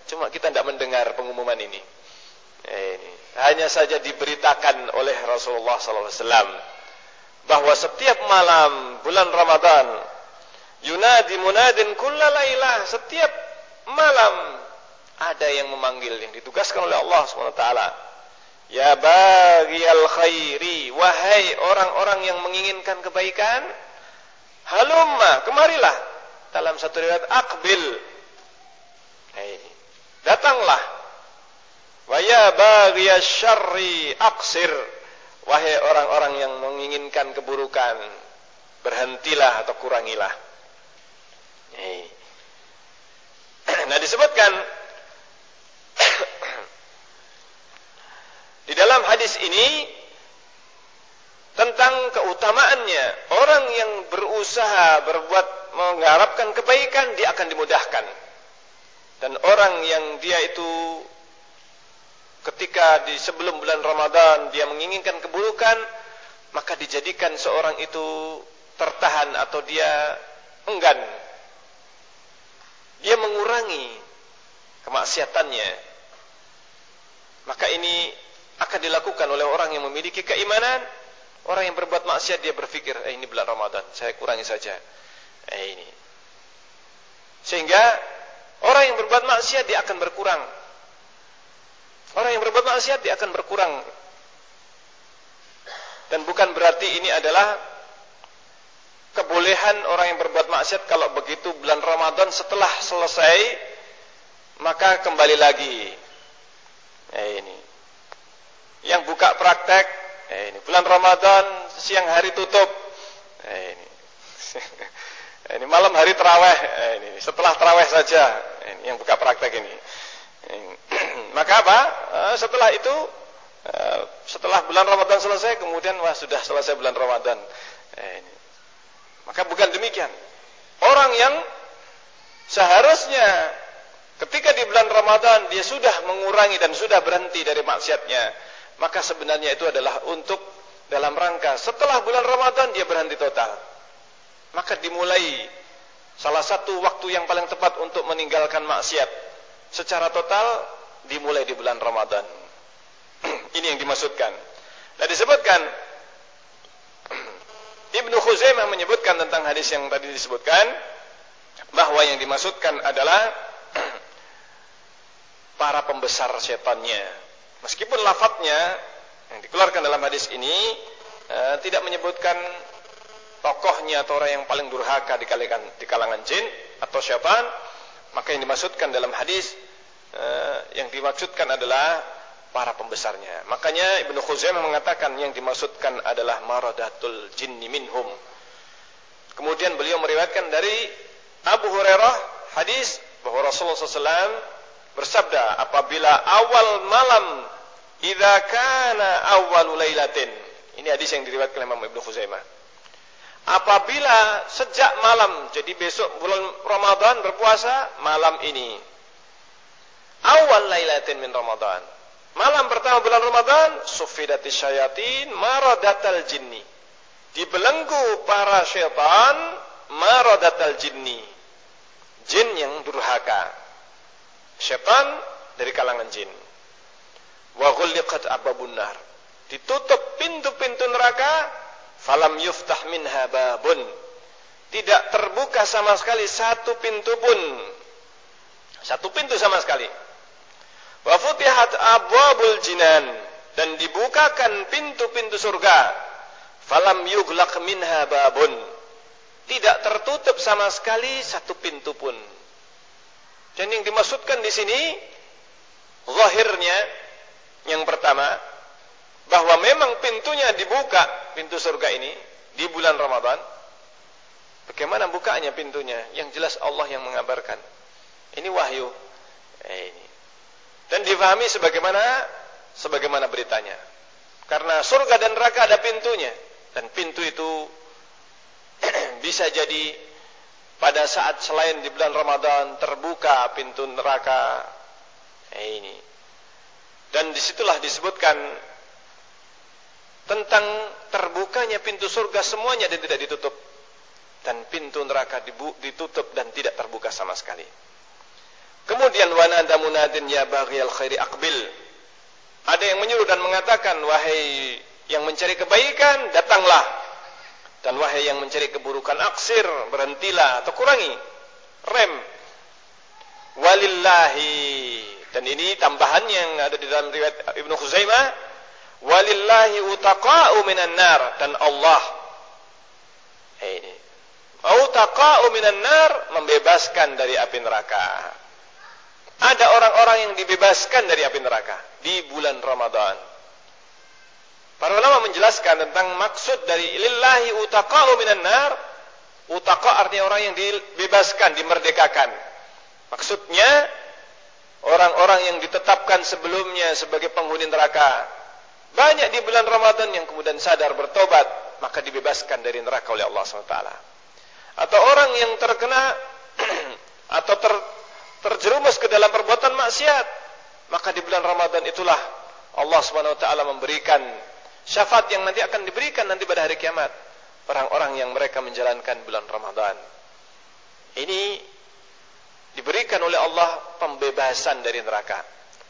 Cuma kita tidak mendengar pengumuman ini. Eh. Hanya saja diberitakan oleh Rasulullah SAW bahwa setiap malam bulan Ramadan yunadi munadin kullalailah setiap malam ada yang memanggil yang ditugaskan oleh Allah SWT Ya bagi al khairi, wahai orang-orang yang menginginkan kebaikan, halumma kemarilah. Dalam satu riwayat akbil. Hey, datanglah wa ya baghiya syarri aqsir. Wahai orang-orang yang menginginkan keburukan berhentilah atau kurangilah. Nah disebutkan di dalam hadis ini tentang keutamaannya. Orang yang berusaha berbuat mengharapkan kebaikan dia akan dimudahkan. Dan orang yang dia itu ketika di sebelum bulan Ramadan dia menginginkan keburukan maka dijadikan seorang itu tertahan atau dia enggan dia mengurangi kemaksiatannya maka ini akan dilakukan oleh orang yang memiliki keimanan Orang yang berbuat maksiat dia berpikir, eh ini bulan Ramadan, saya kurangi saja. Eh ini. Sehingga orang yang berbuat maksiat dia akan berkurang. Orang yang berbuat maksiat dia akan berkurang. Dan bukan berarti ini adalah kebolehan orang yang berbuat maksiat kalau begitu bulan Ramadan setelah selesai maka kembali lagi. Eh ini. Yang buka praktek Eh, ini bulan Ramadan siang hari tutup. Eh, ini. ini malam hari teraweh. Eh, ini setelah teraweh saja. Ini yang buka praktek ini. Eh, maka apa? Eh, setelah itu eh, setelah bulan Ramadan selesai kemudian wah sudah selesai bulan Ramadan. Maka bukan demikian. Orang yang seharusnya ketika di bulan Ramadan dia sudah mengurangi dan sudah berhenti dari maksiatnya maka sebenarnya itu adalah untuk dalam rangka setelah bulan Ramadan dia berhenti total. Maka dimulai salah satu waktu yang paling tepat untuk meninggalkan maksiat secara total dimulai di bulan Ramadan. Ini yang dimaksudkan. Dan disebutkan Ibnu Khuzaimah menyebutkan tentang hadis yang tadi disebutkan bahwa yang dimaksudkan adalah para pembesar setannya Meskipun lafadznya yang dikeluarkan dalam hadis ini eh, tidak menyebutkan tokohnya atau orang yang paling durhaka di kalangan, di kalangan jin atau syaitan, maka yang dimaksudkan dalam hadis eh, yang dimaksudkan adalah para pembesarnya. Makanya Ibnu Khuzaimah mengatakan yang dimaksudkan adalah maradatul jinni minhum. Kemudian beliau meriwayatkan dari Abu Hurairah hadis bahwa Rasulullah SAW bersabda apabila awal malam idza kana awwalu lailatin ini hadis yang diriwayatkan oleh Imam Ibnu Khuzaimah apabila sejak malam jadi besok bulan Ramadan berpuasa malam ini. Awal lailatin min Ramadan. Malam pertama bulan Ramadan sufidatis syayatin maradatal jinni. Dibelenggu para syaitan maradatal jinni. Jin yang durhaka. Syaitan dari kalangan jin. Wa ghulliqat ababun nar. Ditutup pintu-pintu neraka, falam yuftah minha babun. Tidak terbuka sama sekali satu pintu pun. Satu pintu sama sekali. Wa futihat abwabul jinan dan dibukakan pintu-pintu surga. Falam yughlaq minha babun. Tidak tertutup sama sekali satu pintu pun. Dan yang dimaksudkan di sini zahirnya yang pertama bahwa memang pintunya dibuka pintu surga ini di bulan Ramadan. Bagaimana bukanya pintunya? Yang jelas Allah yang mengabarkan. Ini wahyu. Eh, ini. Dan difahami sebagaimana sebagaimana beritanya. Karena surga dan neraka ada pintunya dan pintu itu bisa jadi pada saat selain di bulan Ramadan terbuka pintu neraka eh, ini dan di situlah disebutkan tentang terbukanya pintu surga semuanya dan tidak ditutup dan pintu neraka ditutup dan tidak terbuka sama sekali kemudian wanada munadin ya baghiyal khairi akbil ada yang menyuruh dan mengatakan wahai yang mencari kebaikan datanglah dan wahai yang mencari keburukan aksir, berhentilah atau kurangi. Rem. Walillahi. Dan ini tambahan yang ada di dalam riwayat Ibnu Khuzaimah. Walillahi utaqa'u minan nar. Dan Allah. Ini. Autaqa'u minan nar membebaskan dari api neraka. Ada orang-orang yang dibebaskan dari api neraka di bulan Ramadan. Para ulama menjelaskan tentang maksud dari lillahi utaqa'u minan nar. Utaqa artinya orang yang dibebaskan, dimerdekakan. Maksudnya orang-orang yang ditetapkan sebelumnya sebagai penghuni neraka. Banyak di bulan Ramadan yang kemudian sadar bertobat, maka dibebaskan dari neraka oleh Allah SWT. Atau orang yang terkena atau ter, terjerumus ke dalam perbuatan maksiat, maka di bulan Ramadan itulah Allah SWT memberikan syafaat yang nanti akan diberikan nanti pada hari kiamat orang-orang yang mereka menjalankan bulan Ramadan. Ini diberikan oleh Allah pembebasan dari neraka.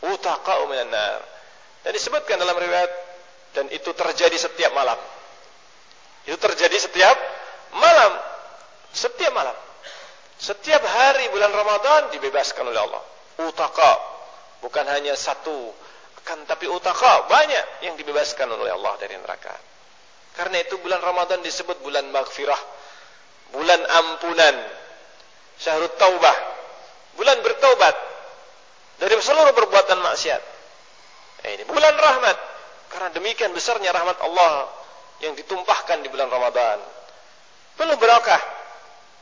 Utaqa'u minan nar. Dan disebutkan dalam riwayat dan itu terjadi setiap malam. Itu terjadi setiap malam. Setiap malam. Setiap hari bulan Ramadan dibebaskan oleh Allah. Utaqa. Bukan hanya satu. Akan tapi utaqa. Banyak yang dibebaskan oleh Allah dari neraka. Karena itu bulan Ramadan disebut bulan maghfirah. Bulan ampunan. Syahrul taubah. Bulan bertaubat. Dari seluruh perbuatan maksiat. Ini bulan rahmat. Karena demikian besarnya rahmat Allah yang ditumpahkan di bulan Ramadan. Penuh berakah.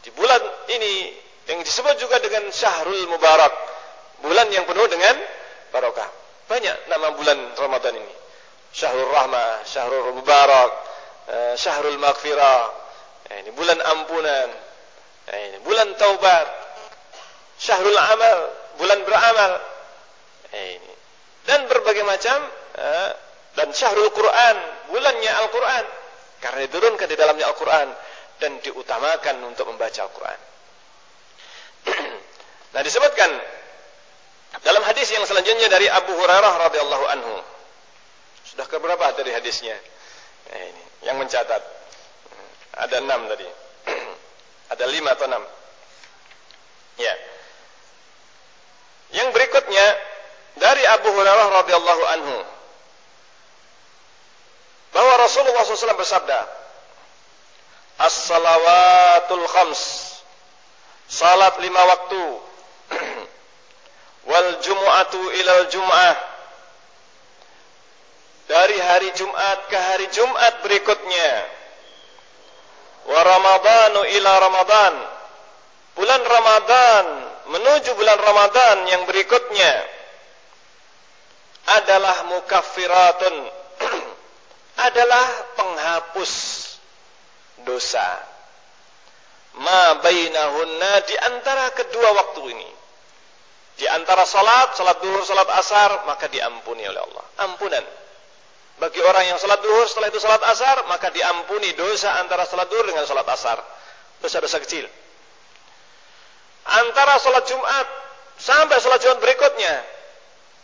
Di bulan ini yang disebut juga dengan Syahrul Mubarak. Bulan yang penuh dengan barokah. Banyak nama bulan Ramadan ini. Syahrul Rahmah, Syahrul Mubarak, Eh, syahrul maghfirah eh, ini bulan ampunan eh, ini bulan taubat syahrul amal bulan beramal ini dan berbagai macam dan syahrul Quran bulannya Al-Quran karena diturunkan di dalamnya Al-Quran dan diutamakan untuk membaca Al-Quran nah disebutkan dalam hadis yang selanjutnya dari Abu Hurairah radhiyallahu anhu sudah keberapa dari hadisnya ini yang mencatat. Ada enam tadi. Ada lima atau enam. Ya. Yang berikutnya dari Abu Hurairah radhiyallahu anhu bahwa Rasulullah SAW bersabda, As-salawatul khams, salat lima waktu, wal jumu'atu ilal jum'ah, dari hari Jumat ke hari Jumat berikutnya. Wa Ramadanu ila Ramadan. Bulan Ramadan menuju bulan Ramadan yang berikutnya adalah mukaffiratun adalah penghapus dosa ma bainahunna di antara kedua waktu ini di antara salat salat duhur salat asar maka diampuni oleh Allah ampunan bagi orang yang salat duhur setelah itu salat asar, maka diampuni dosa antara salat duhur dengan salat asar. Dosa-dosa kecil. Antara salat Jumat sampai salat Jumat berikutnya.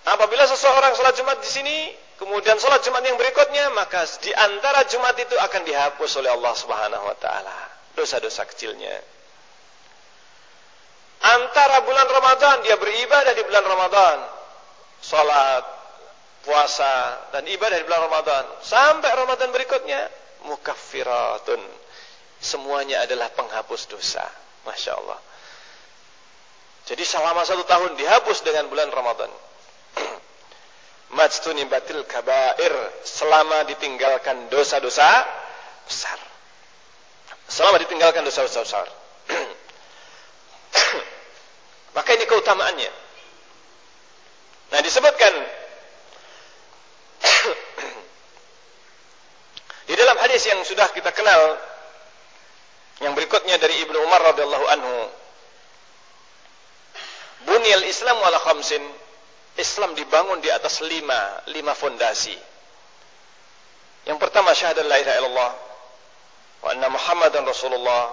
Apabila seseorang salat Jumat di sini, kemudian salat Jumat yang berikutnya, maka di antara Jumat itu akan dihapus oleh Allah Subhanahu wa taala. Dosa-dosa kecilnya. Antara bulan Ramadan dia beribadah di bulan Ramadan. Salat, puasa dan ibadah di bulan Ramadan. Sampai Ramadan berikutnya mukaffiratun. Semuanya adalah penghapus dosa. Masya Allah. Jadi selama satu tahun dihapus dengan bulan Ramadan majtuni batil kabair selama ditinggalkan dosa-dosa besar. Selama ditinggalkan dosa-dosa besar. Maka ini keutamaannya. Nah disebutkan Di dalam hadis yang sudah kita kenal yang berikutnya dari Ibnu Umar radhiyallahu anhu. Bunyal Islam wala khamsin Islam dibangun di atas lima lima fondasi. Yang pertama syahadat la ilaha illallah wa anna Muhammadan Rasulullah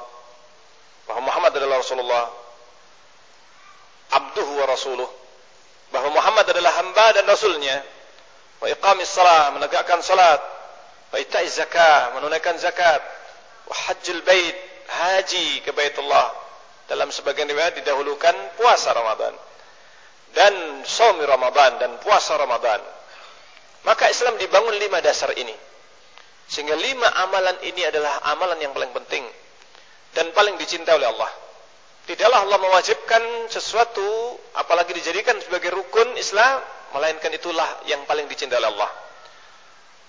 bahwa Muhammad adalah Rasulullah abduhu wa rasuluh bahwa Muhammad adalah hamba dan rasulnya wa iqamis salat menegakkan salat wa zakah menunaikan zakat wa hajjul bait haji ke Baitullah dalam sebagian riwayat didahulukan puasa Ramadan dan somi Ramadan dan puasa Ramadan maka Islam dibangun lima dasar ini sehingga lima amalan ini adalah amalan yang paling penting dan paling dicintai oleh Allah. Tidaklah Allah mewajibkan sesuatu apalagi dijadikan sebagai rukun Islam melainkan itulah yang paling dicintai oleh Allah.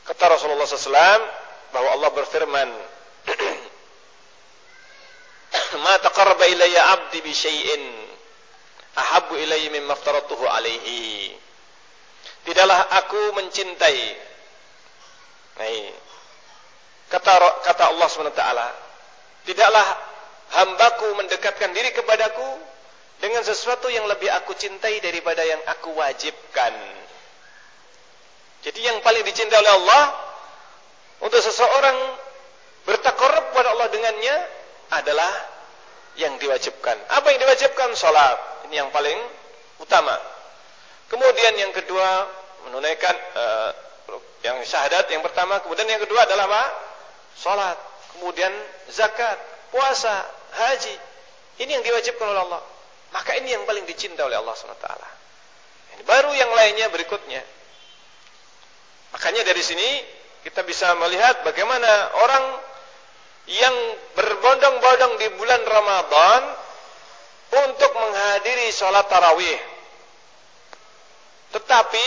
Kata Rasulullah SAW bahwa Allah berfirman, "Ma taqarraba ilayya 'abdi bi ahabbu ilayya mimma aftaratuhu alaihi." Tidaklah aku mencintai. Nah. Kata kata Allah SWT, tidaklah hambaku mendekatkan diri kepadaku dengan sesuatu yang lebih aku cintai daripada yang aku wajibkan. Jadi yang paling dicintai oleh Allah untuk seseorang bertakarrub kepada Allah dengannya adalah yang diwajibkan. Apa yang diwajibkan? Salat. Yang paling utama. Kemudian yang kedua menunaikan uh, yang syahadat yang pertama, kemudian yang kedua adalah apa? Salat. Kemudian zakat, puasa, haji. Ini yang diwajibkan oleh Allah. Maka ini yang paling dicinta oleh Allah SWT. Baru yang lainnya berikutnya. Makanya dari sini kita bisa melihat bagaimana orang yang berbondong-bondong di bulan Ramadan untuk menghadiri sholat tarawih. Tetapi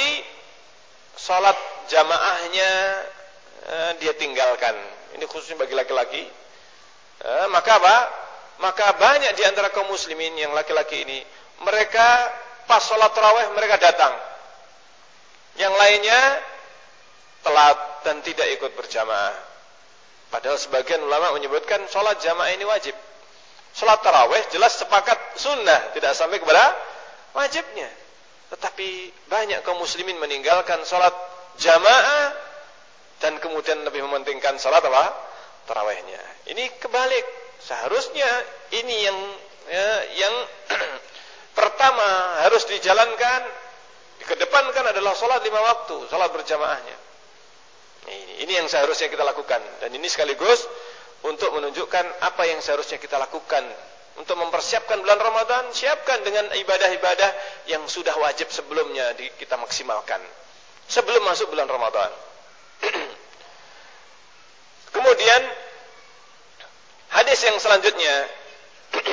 sholat jamaahnya eh, dia tinggalkan. Ini khususnya bagi laki-laki. Eh, maka apa? Maka banyak di antara kaum muslimin yang laki-laki ini, mereka pas sholat tarawih mereka datang. Yang lainnya telat dan tidak ikut berjamaah. Padahal sebagian ulama menyebutkan sholat jamaah ini wajib. Sholat tarawih jelas sepakat sunnah, tidak sampai kepada wajibnya. Tetapi banyak kaum muslimin meninggalkan sholat jamaah dan kemudian lebih mementingkan sholat apa? Tarawihnya. Ini kebalik Seharusnya ini yang ya, yang pertama harus dijalankan, dikedepankan adalah sholat lima waktu, sholat berjamaahnya. Ini, ini yang seharusnya kita lakukan. Dan ini sekaligus untuk menunjukkan apa yang seharusnya kita lakukan. Untuk mempersiapkan bulan Ramadan, siapkan dengan ibadah-ibadah yang sudah wajib sebelumnya kita maksimalkan. Sebelum masuk bulan Ramadan. Kemudian Hadis yang selanjutnya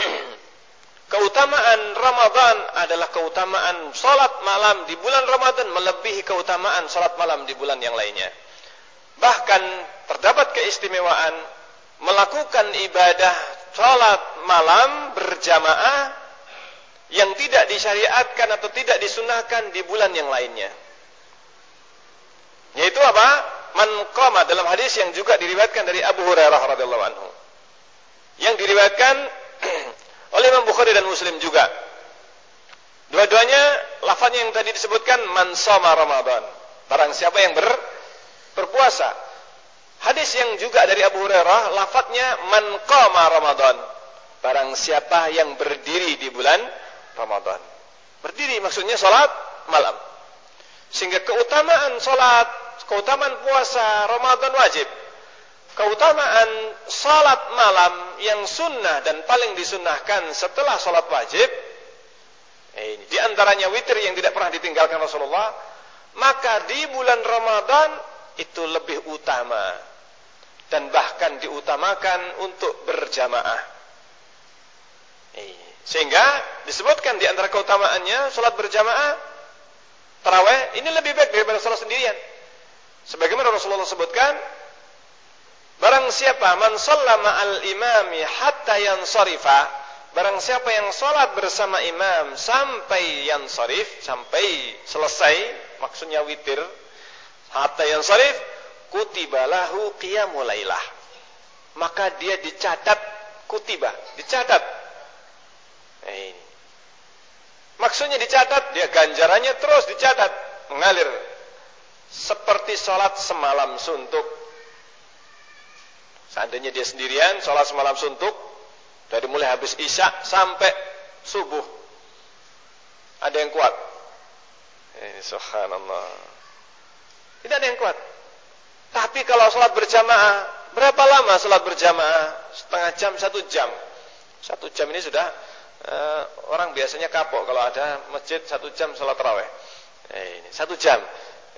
keutamaan Ramadan adalah keutamaan salat malam di bulan Ramadan melebihi keutamaan salat malam di bulan yang lainnya. Bahkan terdapat keistimewaan melakukan ibadah salat malam berjamaah yang tidak disyariatkan atau tidak disunahkan di bulan yang lainnya. Yaitu apa? Man dalam hadis yang juga diriwayatkan dari Abu Hurairah radhiyallahu anhu yang diriwayatkan oleh Imam Bukhari dan Muslim juga. Dua-duanya lafaznya yang tadi disebutkan man sama Ramadan. Barang siapa yang ber, berpuasa. Hadis yang juga dari Abu Hurairah lafaznya man qama Ramadan. Barang siapa yang berdiri di bulan Ramadan. Berdiri maksudnya salat malam. Sehingga keutamaan salat, keutamaan puasa Ramadan wajib keutamaan salat malam yang sunnah dan paling disunnahkan setelah salat wajib eh, ini di antaranya witir yang tidak pernah ditinggalkan Rasulullah maka di bulan Ramadan itu lebih utama dan bahkan diutamakan untuk berjamaah. Eh, sehingga disebutkan di antara keutamaannya salat berjamaah tarawih ini lebih baik daripada salat sendirian. Sebagaimana Rasulullah sebutkan Barang siapa man sallama al imami hatta yansarifa, barang siapa yang salat bersama imam sampai yansarif, sampai selesai, maksudnya witir, hatta yansarif, kutiba lahu qiyamul lailah. Maka dia dicatat kutiba, dicatat. Nah, ini. Maksudnya dicatat, dia ganjarannya terus dicatat, mengalir. Seperti sholat semalam suntuk Seandainya dia sendirian, sholat semalam suntuk, dari mulai habis isya sampai subuh. Ada yang kuat? Eh, subhanallah. Tidak ada yang kuat. Tapi kalau sholat berjamaah, berapa lama sholat berjamaah? Setengah jam, satu jam. Satu jam ini sudah uh, orang biasanya kapok kalau ada masjid satu jam sholat raweh. Eh, ini satu jam.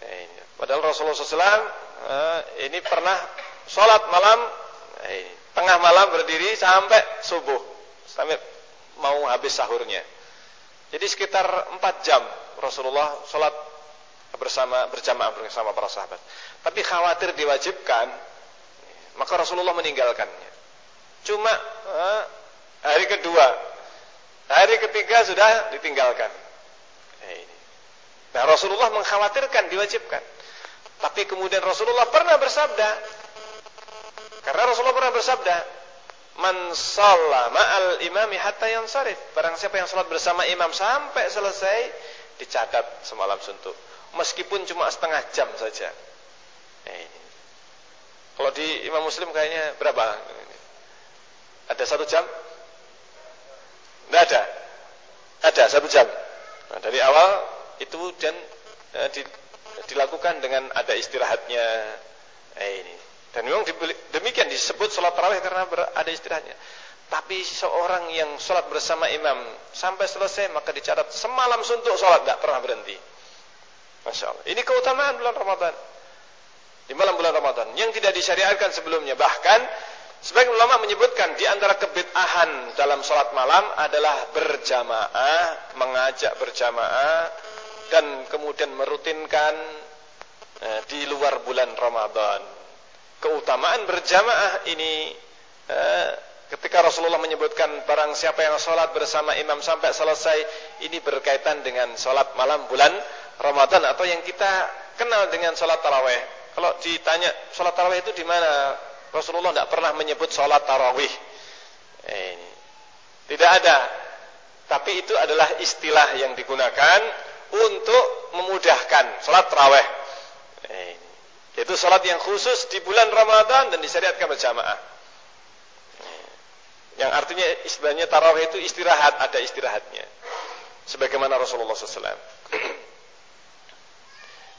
Eh, ini. Padahal Rasulullah SAW uh, ini pernah sholat malam tengah malam berdiri sampai subuh, sampai mau habis sahurnya. Jadi sekitar 4 jam Rasulullah sholat bersama berjamaah bersama para sahabat. Tapi khawatir diwajibkan, maka Rasulullah meninggalkannya. Cuma eh, hari kedua, hari ketiga sudah ditinggalkan. Eh, nah Rasulullah mengkhawatirkan diwajibkan. Tapi kemudian Rasulullah pernah bersabda, karena Rasulullah pernah bersabda, Man shalla ma'al imami hatta yansarif. Barang siapa yang salat bersama imam sampai selesai dicatat semalam suntuk. Meskipun cuma setengah jam saja. Eh, kalau di Imam Muslim kayaknya berapa? Ada satu jam? Tidak ada. Ada satu jam. Nah, dari awal itu dan eh, di, dilakukan dengan ada istirahatnya. Eh, ini. Dan memang demikian disebut sholat tarawih karena ada istirahatnya. Tapi seorang yang sholat bersama imam sampai selesai maka dicatat semalam suntuk sholat tidak pernah berhenti. Masya Allah. Ini keutamaan bulan Ramadan. Di malam bulan Ramadan yang tidak disyariatkan sebelumnya. Bahkan sebagian ulama menyebutkan di antara kebid'ahan dalam sholat malam adalah berjamaah, mengajak berjamaah dan kemudian merutinkan eh, di luar bulan Ramadan keutamaan berjamaah ini eh, ketika Rasulullah menyebutkan barang siapa yang sholat bersama imam sampai selesai ini berkaitan dengan sholat malam bulan Ramadan atau yang kita kenal dengan sholat taraweh kalau ditanya sholat taraweh itu di mana? Rasulullah tidak pernah menyebut sholat tarawih. Eh, tidak ada. Tapi itu adalah istilah yang digunakan untuk memudahkan sholat taraweh eh, itu salat yang khusus di bulan Ramadan dan disyariatkan berjamaah. Yang artinya istilahnya tarawih itu istirahat, ada istirahatnya. Sebagaimana Rasulullah SAW.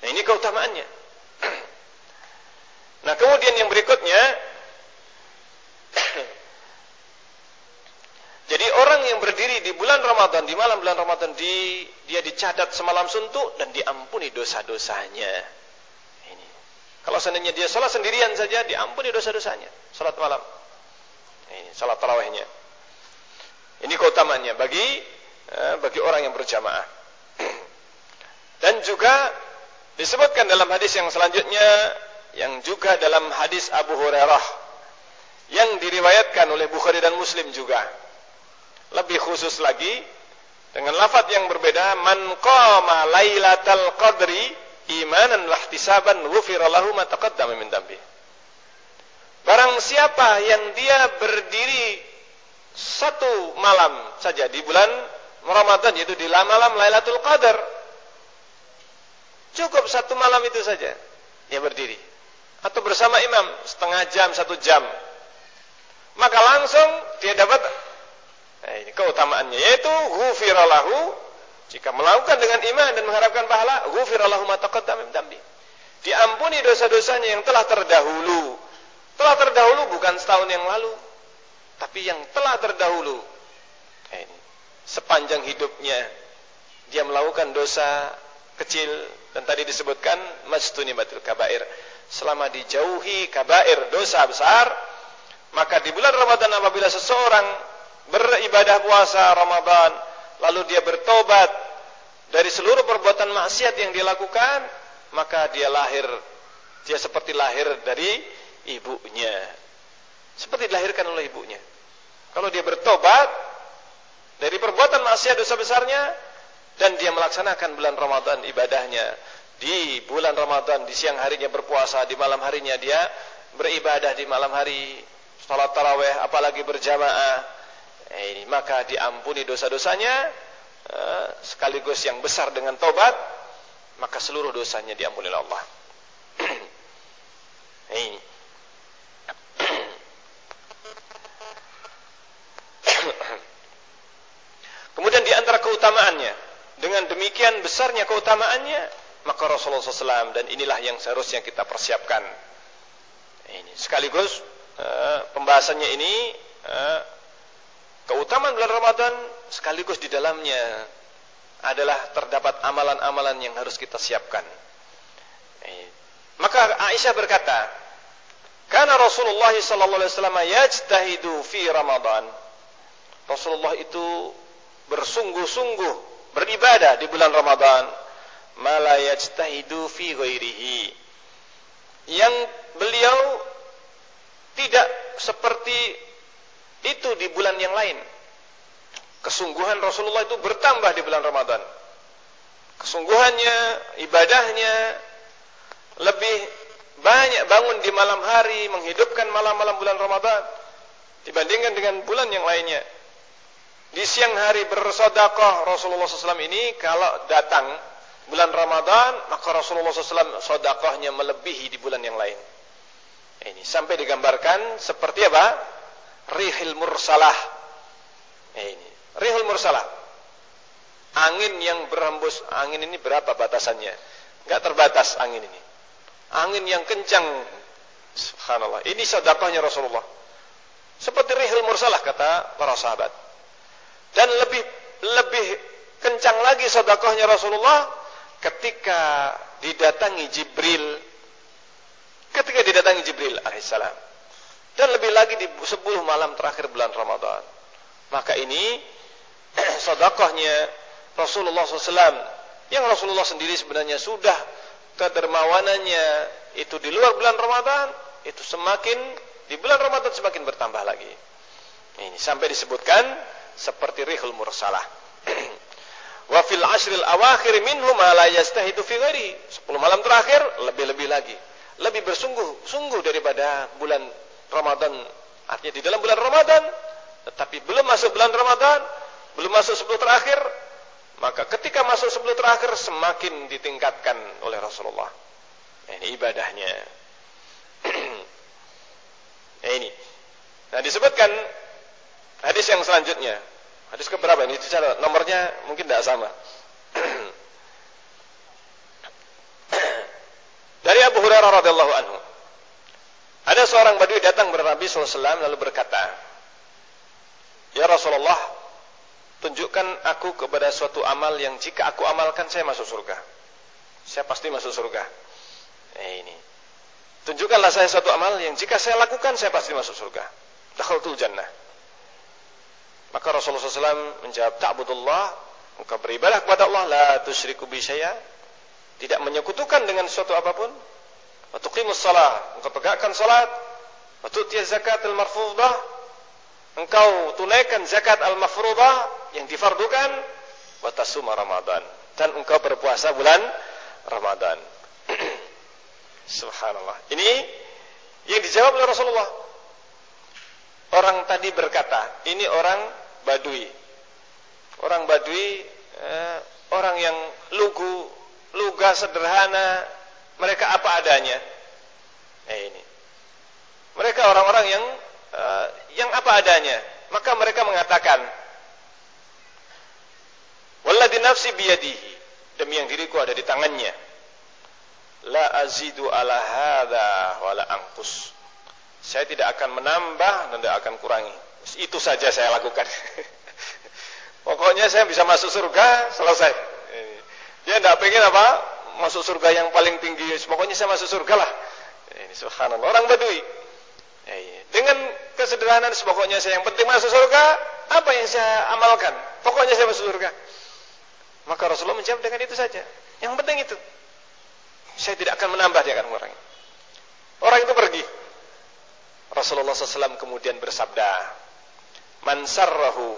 Nah ini keutamaannya. Nah kemudian yang berikutnya. Jadi orang yang berdiri di bulan Ramadan, di malam bulan Ramadan, di, dia dicatat semalam suntuk dan diampuni dosa-dosanya. Kalau seandainya dia sholat sendirian saja, diampuni dosa-dosanya. Sholat malam. Ini sholat tarawihnya. Ini keutamaannya bagi eh, bagi orang yang berjamaah. Dan juga disebutkan dalam hadis yang selanjutnya, yang juga dalam hadis Abu Hurairah, yang diriwayatkan oleh Bukhari dan Muslim juga. Lebih khusus lagi, dengan lafaz yang berbeda, man qama lailatal qadri imanan wahtisaban ghufira lahu ma taqaddama min dambi. Barang siapa yang dia berdiri satu malam saja di bulan Ramadan yaitu di malam Lailatul Qadar. Cukup satu malam itu saja dia berdiri atau bersama imam setengah jam satu jam maka langsung dia dapat eh, ini keutamaannya yaitu ghufira lahu jika melakukan dengan iman dan mengharapkan pahala, ghufirallahu ma taqaddama min. Diampuni dosa-dosanya yang telah terdahulu. Telah terdahulu bukan setahun yang lalu, tapi yang telah terdahulu. Eh, sepanjang hidupnya dia melakukan dosa kecil dan tadi disebutkan majtuni batil kabair. Selama dijauhi kabair dosa besar, maka di bulan Ramadan apabila seseorang beribadah puasa Ramadan lalu dia bertobat dari seluruh perbuatan maksiat yang dia lakukan, maka dia lahir dia seperti lahir dari ibunya. Seperti dilahirkan oleh ibunya. Kalau dia bertobat dari perbuatan maksiat dosa besarnya dan dia melaksanakan bulan Ramadan ibadahnya. Di bulan Ramadan di siang harinya berpuasa, di malam harinya dia beribadah di malam hari, salat tarawih apalagi berjamaah. Eh, maka diampuni dosa-dosanya eh, sekaligus yang besar dengan tobat maka seluruh dosanya diampuni oleh Allah. Ini. Kemudian di antara keutamaannya dengan demikian besarnya keutamaannya maka Rasulullah SAW dan inilah yang seharusnya kita persiapkan ini sekaligus uh, pembahasannya ini uh, Keutamaan bulan Ramadan sekaligus di dalamnya adalah terdapat amalan-amalan yang harus kita siapkan. Maka Aisyah berkata, Karena Rasulullah sallallahu alaihi wasallam yajtahidu fi Ramadan. Rasulullah itu bersungguh-sungguh beribadah di bulan Ramadan. Mala fi ghairihi. Yang beliau tidak seperti itu di bulan yang lain. Kesungguhan Rasulullah itu bertambah di bulan Ramadan. Kesungguhannya, ibadahnya lebih banyak bangun di malam hari, menghidupkan malam-malam bulan Ramadan dibandingkan dengan bulan yang lainnya. Di siang hari bersodakoh Rasulullah SAW ini kalau datang bulan Ramadan maka Rasulullah SAW sodakohnya melebihi di bulan yang lain. Ini sampai digambarkan seperti apa? Rihil mursalah. Ini rihil mursalah. Angin yang berhembus, angin ini berapa batasannya? Enggak terbatas angin ini. Angin yang kencang. Subhanallah. Ini sedekahnya Rasulullah. Seperti rihil mursalah kata para sahabat. Dan lebih lebih kencang lagi sedekahnya Rasulullah ketika didatangi Jibril. Ketika didatangi Jibril alaihissalam dan lebih lagi di 10 malam terakhir bulan Ramadan. Maka ini sedekahnya Rasulullah SAW yang Rasulullah sendiri sebenarnya sudah kedermawanannya itu di luar bulan Ramadan itu semakin di bulan Ramadan semakin bertambah lagi. Ini sampai disebutkan seperti rihul mursalah. Wa fil ashril awakhir minhu ma la yastahidu fi ghairi. 10 malam terakhir lebih-lebih lagi. Lebih bersungguh sungguh daripada bulan Ramadan. Artinya di dalam bulan Ramadan tetapi belum masuk bulan Ramadan belum masuk 10 terakhir maka ketika masuk 10 terakhir semakin ditingkatkan oleh Rasulullah. Ini ibadahnya. Ya ini. Nah disebutkan hadis yang selanjutnya Hadis keberapa ini? Cara nomornya mungkin tidak sama. Dari Abu Hurairah radhiyallahu anhu. Ada seorang badui datang kepada Nabi SAW lalu berkata, Ya Rasulullah, tunjukkan aku kepada suatu amal yang jika aku amalkan saya masuk surga. Saya pasti masuk surga. Eh, ini. Tunjukkanlah saya suatu amal yang jika saya lakukan saya pasti masuk surga. Dakhaltul jannah. Maka Rasulullah SAW menjawab, Ta'budullah, engkau beribadah kepada Allah, la tusyriku bi Tidak menyekutukan dengan sesuatu apa pun. Wa tuqimus salah, engkau tegakkan salat. Wa tu'tiya zakat al-marfudah, engkau tunaikan zakat al-mafruḍah yang difardukan. Wa tasuma Ramadan, dan engkau berpuasa bulan Ramadan. Subhanallah. Ini yang dijawab oleh Rasulullah. Orang tadi berkata, ini orang Badui. Orang Badui eh, orang yang lugu, luga sederhana, mereka apa adanya. Eh ini. Mereka orang-orang yang eh, yang apa adanya. Maka mereka mengatakan, Walladhi nafsi biyadihi. Demi yang diriku ada di tangannya. La azidu ala hadha wala angkus. Saya tidak akan menambah dan tidak akan kurangi itu saja saya lakukan. Pokoknya saya bisa masuk surga, selesai. Dia tidak pengen apa? Masuk surga yang paling tinggi. Pokoknya saya masuk surga lah. Ini subhanallah. Orang badui. Dengan kesederhanaan, pokoknya saya yang penting masuk surga. Apa yang saya amalkan? Pokoknya saya masuk surga. Maka Rasulullah menjawab dengan itu saja. Yang penting itu. Saya tidak akan menambah, dia akan mengurangi. Orang itu pergi. Rasulullah SAW kemudian bersabda, man sarrahu.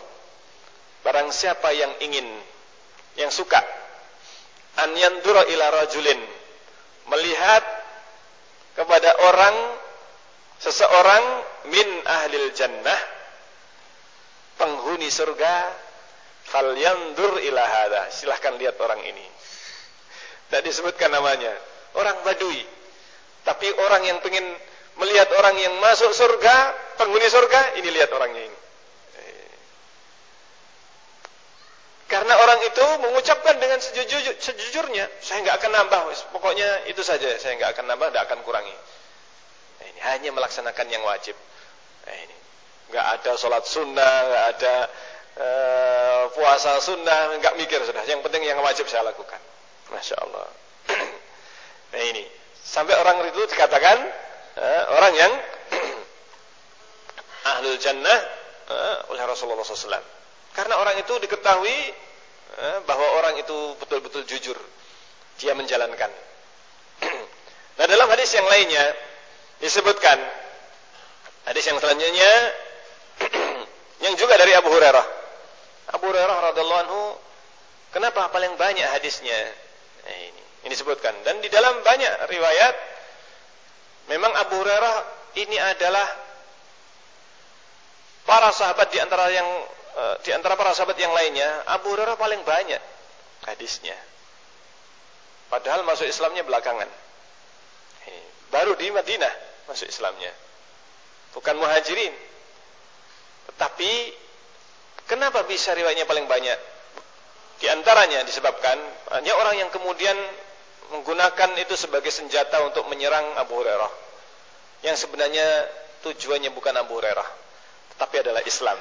Barang siapa yang ingin yang suka. An yandura ila rajulin. Melihat kepada orang seseorang min ahlil jannah penghuni surga fal yandur ila silahkan lihat orang ini. Tidak disebutkan namanya. Orang badui. Tapi orang yang ingin melihat orang yang masuk surga penghuni surga ini lihat orangnya ini Karena orang itu mengucapkan dengan sejujur, sejujurnya, saya nggak akan nambah, pokoknya itu saja, saya nggak akan nambah, nggak akan kurangi. Nah, ini hanya melaksanakan yang wajib. Nah, ini nggak ada sholat sunnah, nggak ada uh, puasa sunnah, nggak mikir sudah. Yang penting yang wajib saya lakukan. Masya Allah. nah ini sampai orang itu dikatakan uh, orang yang ahlul jannah uh, oleh Rasulullah SAW. Karena orang itu diketahui uh, bahwa orang itu betul-betul jujur. Dia menjalankan. nah dalam hadis yang lainnya disebutkan hadis yang selanjutnya yang juga dari Abu Hurairah. Abu Hurairah radhiallahu anhu kenapa paling banyak hadisnya? Nah, ini ini disebutkan dan di dalam banyak riwayat memang Abu Hurairah ini adalah para sahabat di antara yang eh, di antara para sahabat yang lainnya Abu Hurairah paling banyak hadisnya. Padahal masuk Islamnya belakangan. Baru di Madinah masuk Islamnya. Bukan muhajirin. Tetapi kenapa bisa riwayatnya paling banyak? Di antaranya disebabkan banyak orang yang kemudian menggunakan itu sebagai senjata untuk menyerang Abu Hurairah. Yang sebenarnya tujuannya bukan Abu Hurairah, tetapi adalah Islam.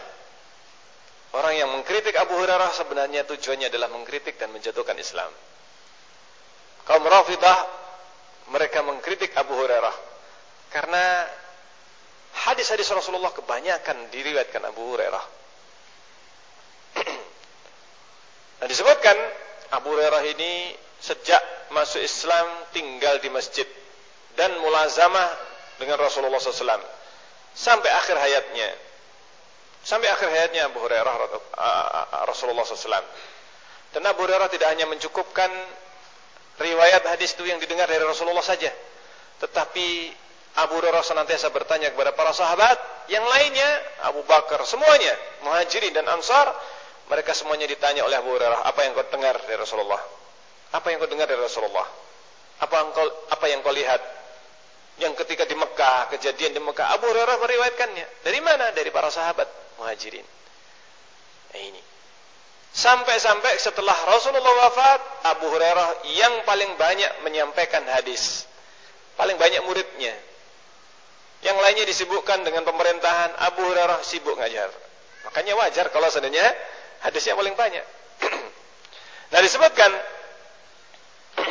Orang yang mengkritik Abu Hurairah sebenarnya tujuannya adalah mengkritik dan menjatuhkan Islam. Kaum Rafidah mereka mengkritik Abu Hurairah karena hadis-hadis Rasulullah kebanyakan diriwayatkan Abu Hurairah. Dan disebutkan Abu Hurairah ini sejak masuk Islam tinggal di masjid dan mulazamah dengan Rasulullah SAW sampai akhir hayatnya. Sampai akhir hayatnya Abu Hurairah Rasulullah SAW. Dan Abu Hurairah tidak hanya mencukupkan riwayat hadis itu yang didengar dari Rasulullah saja, tetapi Abu Hurairah senantiasa bertanya kepada para sahabat yang lainnya, Abu Bakar, semuanya, muhajirin dan ansar, mereka semuanya ditanya oleh Abu Hurairah, apa yang kau dengar dari Rasulullah? Apa yang kau dengar dari Rasulullah? Apa yang kau, apa yang kau lihat? Yang ketika di Mekah, kejadian di Mekah, Abu Hurairah meriwayatkannya. Dari mana? Dari para sahabat muhajirin. Nah, ini. Sampai-sampai setelah Rasulullah wafat, Abu Hurairah yang paling banyak menyampaikan hadis. Paling banyak muridnya. Yang lainnya disibukkan dengan pemerintahan, Abu Hurairah sibuk ngajar. Makanya wajar kalau seandainya hadisnya paling banyak. nah disebutkan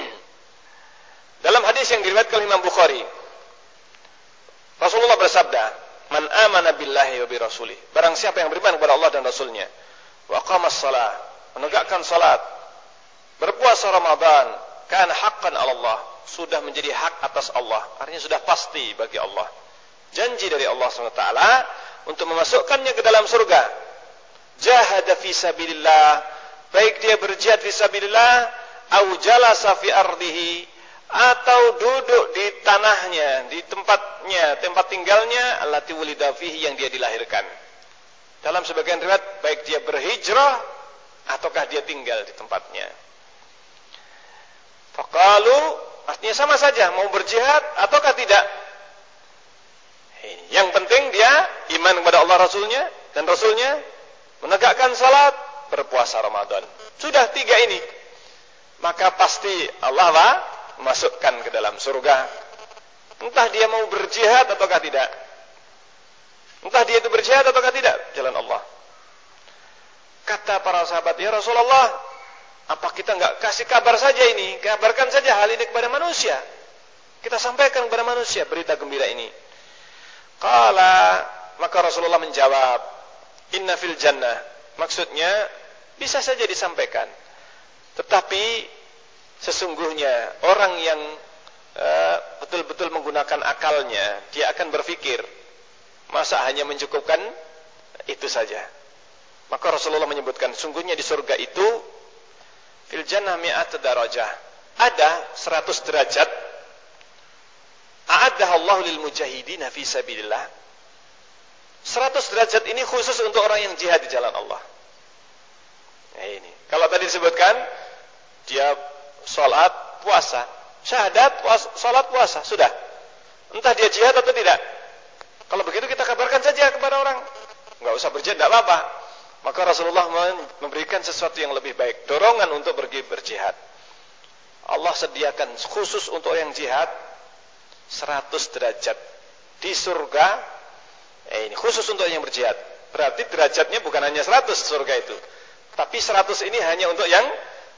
dalam hadis yang diriwayatkan Imam Bukhari, Rasulullah bersabda, "Man amana billahi wa bi rasulih." Barang siapa yang beriman kepada Allah dan Rasulnya, wa qamas salat, menegakkan salat, berpuasa Ramadan, kan haqqan 'ala Allah, sudah menjadi hak atas Allah. Artinya sudah pasti bagi Allah. Janji dari Allah SWT untuk memasukkannya ke dalam surga. Jahada fi sabilillah, baik dia berjihad fi sabilillah, au jalasa fi ardihi atau duduk di tanahnya, di tempatnya, tempat tinggalnya allati wulida yang dia dilahirkan. Dalam sebagian riwayat baik dia berhijrah ataukah dia tinggal di tempatnya. Faqalu artinya sama saja mau berjihad ataukah tidak. Yang penting dia iman kepada Allah Rasulnya dan Rasulnya menegakkan salat, berpuasa Ramadan. Sudah tiga ini. Maka pasti Allah masukkan ke dalam surga. Entah dia mau berjihad ataukah tidak. Entah dia itu berjihad ataukah tidak. Jalan Allah. Kata para sahabat, ya Rasulullah, apa kita nggak kasih kabar saja ini? Kabarkan saja hal ini kepada manusia. Kita sampaikan kepada manusia berita gembira ini. Kala maka Rasulullah menjawab, Inna fil jannah. Maksudnya bisa saja disampaikan. Tetapi Sesungguhnya orang yang eh, betul-betul uh, menggunakan akalnya, dia akan berpikir, masa hanya mencukupkan itu saja. Maka Rasulullah menyebutkan, sungguhnya di surga itu fil jannah mi'at darajah. Ada 100 derajat. A'addah Allah lil mujahidin fi sabilillah. 100 derajat ini khusus untuk orang yang jihad di jalan Allah. Nah ini. Kalau tadi disebutkan dia sholat, puasa. Syahadat, sholat, puasa. Sudah. Entah dia jihad atau tidak. Kalau begitu kita kabarkan saja kepada orang. Enggak usah berjihad, tidak apa-apa. Maka Rasulullah memberikan sesuatu yang lebih baik. Dorongan untuk pergi berjihad. Allah sediakan khusus untuk yang jihad 100 derajat di surga. Eh, ini khusus untuk yang berjihad. Berarti derajatnya bukan hanya 100 surga itu. Tapi 100 ini hanya untuk yang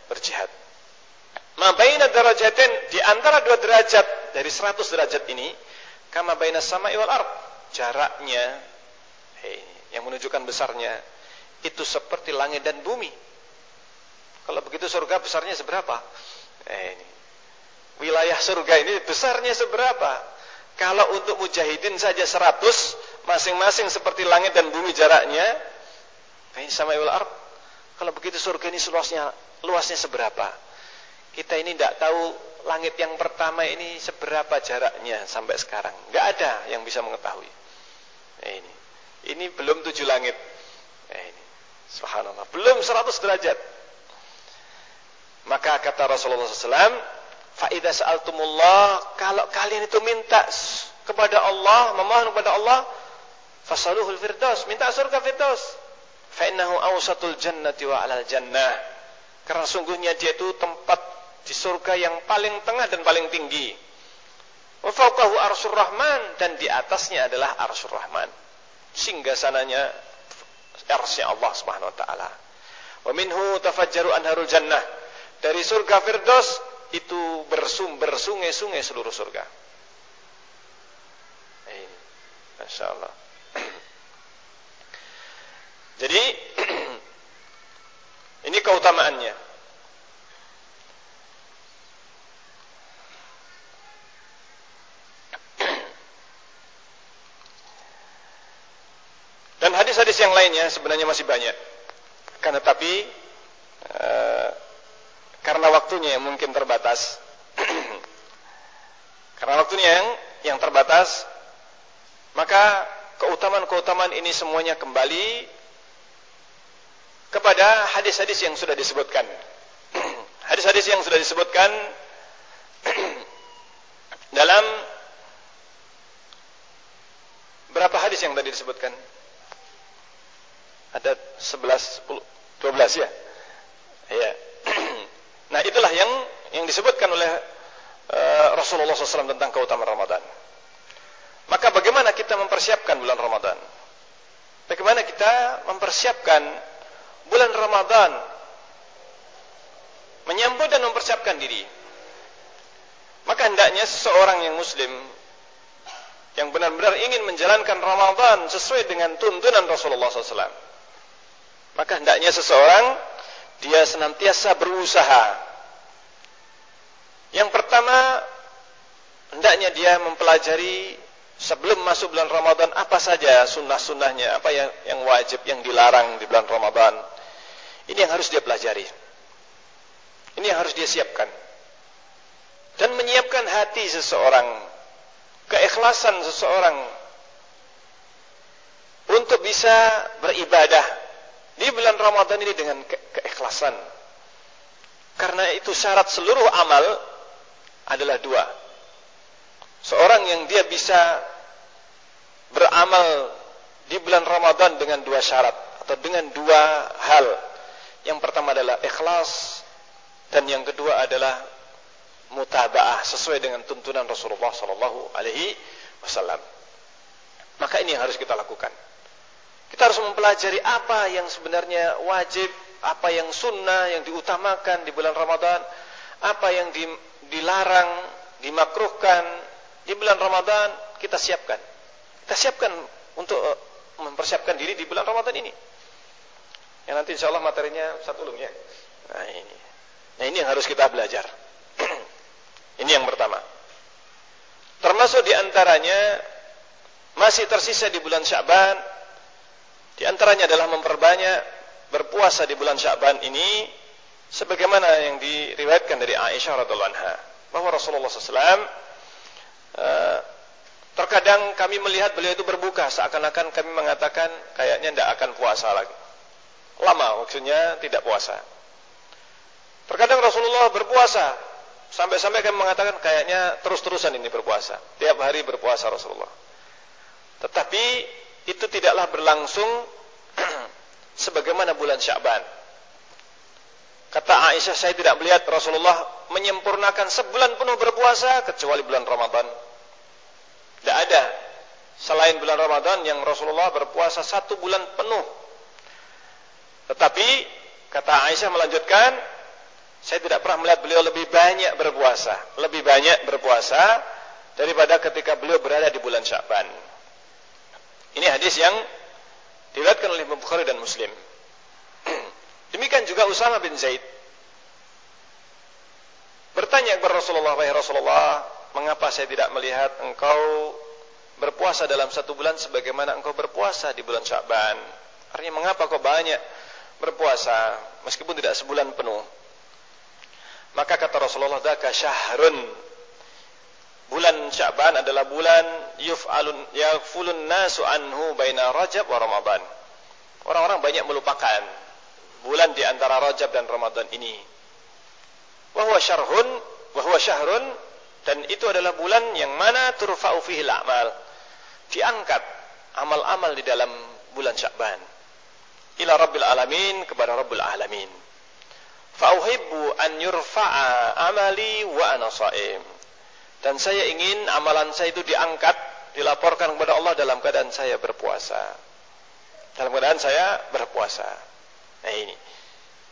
berjihad. Mabaina darajatin di antara dua derajat dari 100 derajat ini kama bainas sama'i wal ard. Jaraknya eh, yang menunjukkan besarnya itu seperti langit dan bumi. Kalau begitu surga besarnya seberapa? Eh, ini. Wilayah surga ini besarnya seberapa? Kalau untuk mujahidin saja 100, masing-masing seperti langit dan bumi jaraknya, Bain sama wal ard. Kalau begitu surga ini luasnya luasnya seberapa? Kita ini tidak tahu langit yang pertama ini seberapa jaraknya sampai sekarang. Nggak ada yang bisa mengetahui. Nah, ini, ini belum tujuh langit. Nah, ini, Subhanallah, belum seratus derajat. Maka kata Rasulullah SAW, Faidah sa'altumullah, kalau kalian itu minta kepada Allah, memohon kepada Allah, fasaluhul firdaus, minta surga firdaus. Fa'innahu awsatul jannati wa alal jannah. Karena sungguhnya dia itu tempat di surga yang paling tengah dan paling tinggi. Wa fawqahu rahman dan di atasnya adalah arsyur rahman. Sehingga sananya arsy Allah Subhanahu wa taala. Wa minhu tafajjaru anharul jannah. Dari surga Firdaus itu bersumber sungai-sungai seluruh surga. Ini, Masya Allah. Jadi ini keutamaannya. Dan hadis-hadis yang lainnya sebenarnya masih banyak. Karena tapi e, karena waktunya yang mungkin terbatas. karena waktunya yang yang terbatas, maka keutamaan-keutamaan ini semuanya kembali kepada hadis-hadis yang sudah disebutkan. Hadis-hadis yang sudah disebutkan dalam berapa hadis yang tadi disebutkan? Ada 11 10 12 ya. Ya. nah, itulah yang yang disebutkan oleh uh, Rasulullah SAW tentang keutamaan Ramadan. Maka bagaimana kita mempersiapkan bulan Ramadan? Bagaimana kita mempersiapkan bulan Ramadan menyambut dan mempersiapkan diri maka hendaknya seseorang yang muslim yang benar-benar ingin menjalankan Ramadan sesuai dengan tuntunan Rasulullah SAW maka hendaknya seseorang dia senantiasa berusaha yang pertama hendaknya dia mempelajari sebelum masuk bulan Ramadan apa saja sunnah-sunnahnya apa yang, yang wajib yang dilarang di bulan Ramadan ini yang harus dia pelajari. Ini yang harus dia siapkan. Dan menyiapkan hati seseorang, keikhlasan seseorang untuk bisa beribadah di bulan Ramadan ini dengan ke keikhlasan. Karena itu syarat seluruh amal adalah dua. Seorang yang dia bisa beramal di bulan Ramadan dengan dua syarat atau dengan dua hal yang pertama adalah ikhlas dan yang kedua adalah mutabaah sesuai dengan tuntunan Rasulullah sallallahu alaihi wasallam. Maka ini yang harus kita lakukan. Kita harus mempelajari apa yang sebenarnya wajib, apa yang sunnah yang diutamakan di bulan Ramadan, apa yang dilarang, dimakruhkan di bulan Ramadan kita siapkan. Kita siapkan untuk eh, mempersiapkan diri di bulan Ramadan ini. Yang nanti insya Allah materinya satu ulum ya. Nah ini. Nah ini yang harus kita belajar. ini yang pertama. Termasuk di antaranya masih tersisa di bulan Syaban. Di antaranya adalah memperbanyak berpuasa di bulan Syaban ini sebagaimana yang diriwayatkan dari Aisyah radhiallahu anha bahwa Rasulullah SAW eh, terkadang kami melihat beliau itu berbuka seakan-akan kami mengatakan kayaknya tidak akan puasa lagi lama maksudnya tidak puasa. Terkadang Rasulullah berpuasa sampai-sampai kami mengatakan kayaknya terus-terusan ini berpuasa. Tiap hari berpuasa Rasulullah. Tetapi itu tidaklah berlangsung sebagaimana bulan Sya'ban. Kata Aisyah, saya tidak melihat Rasulullah menyempurnakan sebulan penuh berpuasa kecuali bulan Ramadan. Tidak ada selain bulan Ramadan yang Rasulullah berpuasa satu bulan penuh tetapi kata Aisyah melanjutkan, saya tidak pernah melihat beliau lebih banyak berpuasa, lebih banyak berpuasa daripada ketika beliau berada di bulan Sya'ban. Ini hadis yang diriwayatkan oleh Bukhari dan Muslim. Demikian juga Usama bin Zaid bertanya kepada Rasulullah, "Wahai Rasulullah, mengapa saya tidak melihat engkau berpuasa dalam satu bulan sebagaimana engkau berpuasa di bulan Sya'ban?" Artinya mengapa kau banyak berpuasa meskipun tidak sebulan penuh? Maka kata Rasulullah, "Dzaka syahrun bulan Sya'ban adalah bulan yuf'alun yafulun nasu anhu baina Rajab wa Ramadan. Orang-orang banyak melupakan bulan di antara Rajab dan Ramadan ini. Wa huwa syarhun wa huwa syahrun dan itu adalah bulan yang mana turfa'u fihi al-a'mal. Diangkat amal-amal di dalam bulan Sya'ban ila Rabbil alamin kepada Rabbul alamin. Fa uhibbu an yurfa'a amali wa ana sha'im dan saya ingin amalan saya itu diangkat, dilaporkan kepada Allah dalam keadaan saya berpuasa. Dalam keadaan saya berpuasa. Nah ini.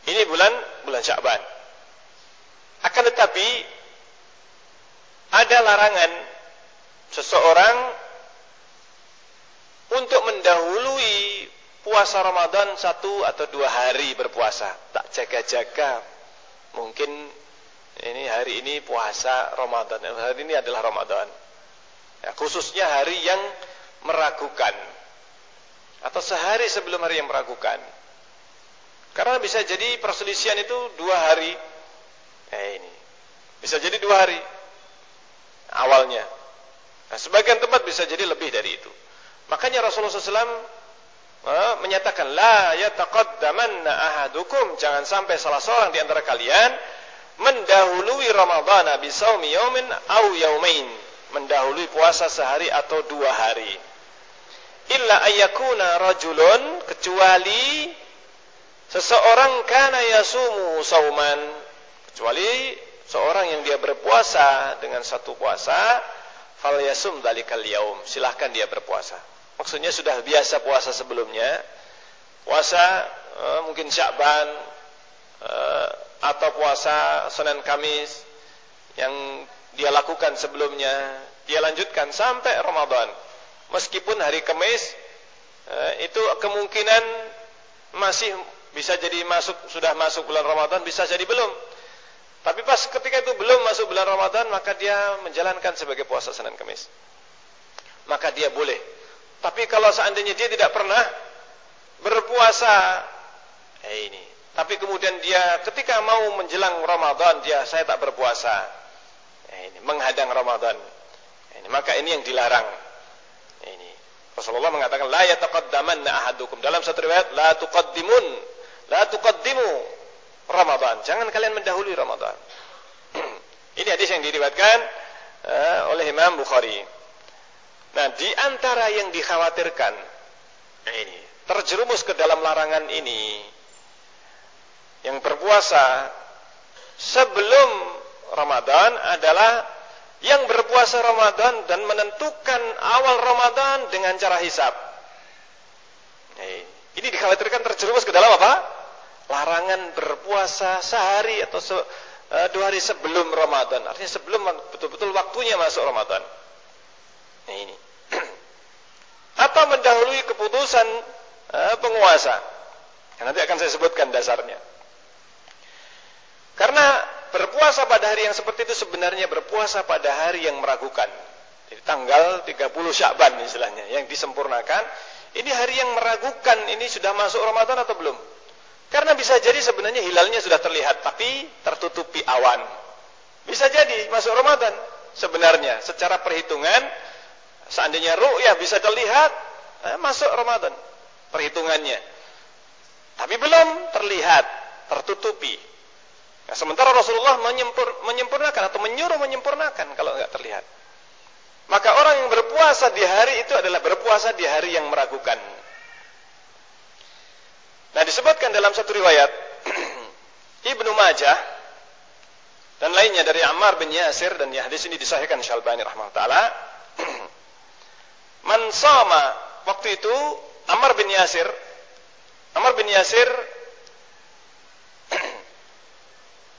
Ini bulan bulan Sya'ban. Akan tetapi ada larangan seseorang untuk mendahului puasa Ramadan satu atau dua hari berpuasa. Tak jaga-jaga. Mungkin ini hari ini puasa Ramadan. Hari ini adalah Ramadan. Ya, khususnya hari yang meragukan. Atau sehari sebelum hari yang meragukan. Karena bisa jadi perselisihan itu dua hari. Eh ini. Bisa jadi dua hari. Awalnya. Nah, sebagian tempat bisa jadi lebih dari itu. Makanya Rasulullah SAW eh, menyatakan la yataqaddamanna ahadukum jangan sampai salah seorang di antara kalian mendahului Ramadhan bisaumi yaumin au yaumain. Mendahului puasa sehari atau dua hari. Illa ayyakuna rajulun kecuali seseorang kana yasumu sauman. Kecuali seorang yang dia berpuasa dengan satu puasa fal yasum dalikal yaum. Silahkan dia berpuasa. Maksudnya sudah biasa puasa sebelumnya. Puasa uh, mungkin Sya'ban uh, atau puasa Senin Kamis yang dia lakukan sebelumnya dia lanjutkan sampai Ramadan. Meskipun hari Kamis eh, itu kemungkinan masih bisa jadi masuk sudah masuk bulan Ramadan bisa jadi belum. Tapi pas ketika itu belum masuk bulan Ramadan maka dia menjalankan sebagai puasa Senin Kamis. Maka dia boleh. Tapi kalau seandainya dia tidak pernah berpuasa eh ini tapi kemudian dia ketika mau menjelang Ramadan dia saya tak berpuasa. Eh, ini menghadang Ramadan. Eh, ini maka ini yang dilarang. Eh, ini Rasulullah mengatakan la yataqaddamanna ahadukum dalam satu riwayat la tuqaddimun la tuqaddimu Ramadan. Jangan kalian mendahului Ramadan. ini hadis yang diriwayatkan uh, oleh Imam Bukhari. Nah, di antara yang dikhawatirkan nah ini terjerumus ke dalam larangan ini yang berpuasa sebelum Ramadan adalah yang berpuasa Ramadan dan menentukan awal Ramadan dengan cara hisap. Ini dikhawatirkan terjerumus ke dalam apa? Larangan berpuasa sehari atau se, uh, dua hari sebelum Ramadan. Artinya sebelum betul-betul waktunya masuk Ramadan. Nah, ini. atau mendahului keputusan uh, penguasa. Nanti akan saya sebutkan dasarnya. Karena berpuasa pada hari yang seperti itu sebenarnya berpuasa pada hari yang meragukan. Jadi tanggal 30 Syakban istilahnya yang disempurnakan. Ini hari yang meragukan ini sudah masuk Ramadan atau belum? Karena bisa jadi sebenarnya hilalnya sudah terlihat tapi tertutupi awan. Bisa jadi masuk Ramadan sebenarnya secara perhitungan seandainya ru'yah bisa terlihat eh, masuk Ramadan perhitungannya. Tapi belum terlihat, tertutupi. Nah, sementara Rasulullah menyempur, menyempurnakan atau menyuruh menyempurnakan kalau enggak terlihat. Maka orang yang berpuasa di hari itu adalah berpuasa di hari yang meragukan. Nah disebutkan dalam satu riwayat Ibnu Majah dan lainnya dari Ammar bin Yasir dan hadis ini disahihkan Syalbani rahimahullah taala. Man sama waktu itu Ammar bin Yasir Ammar bin Yasir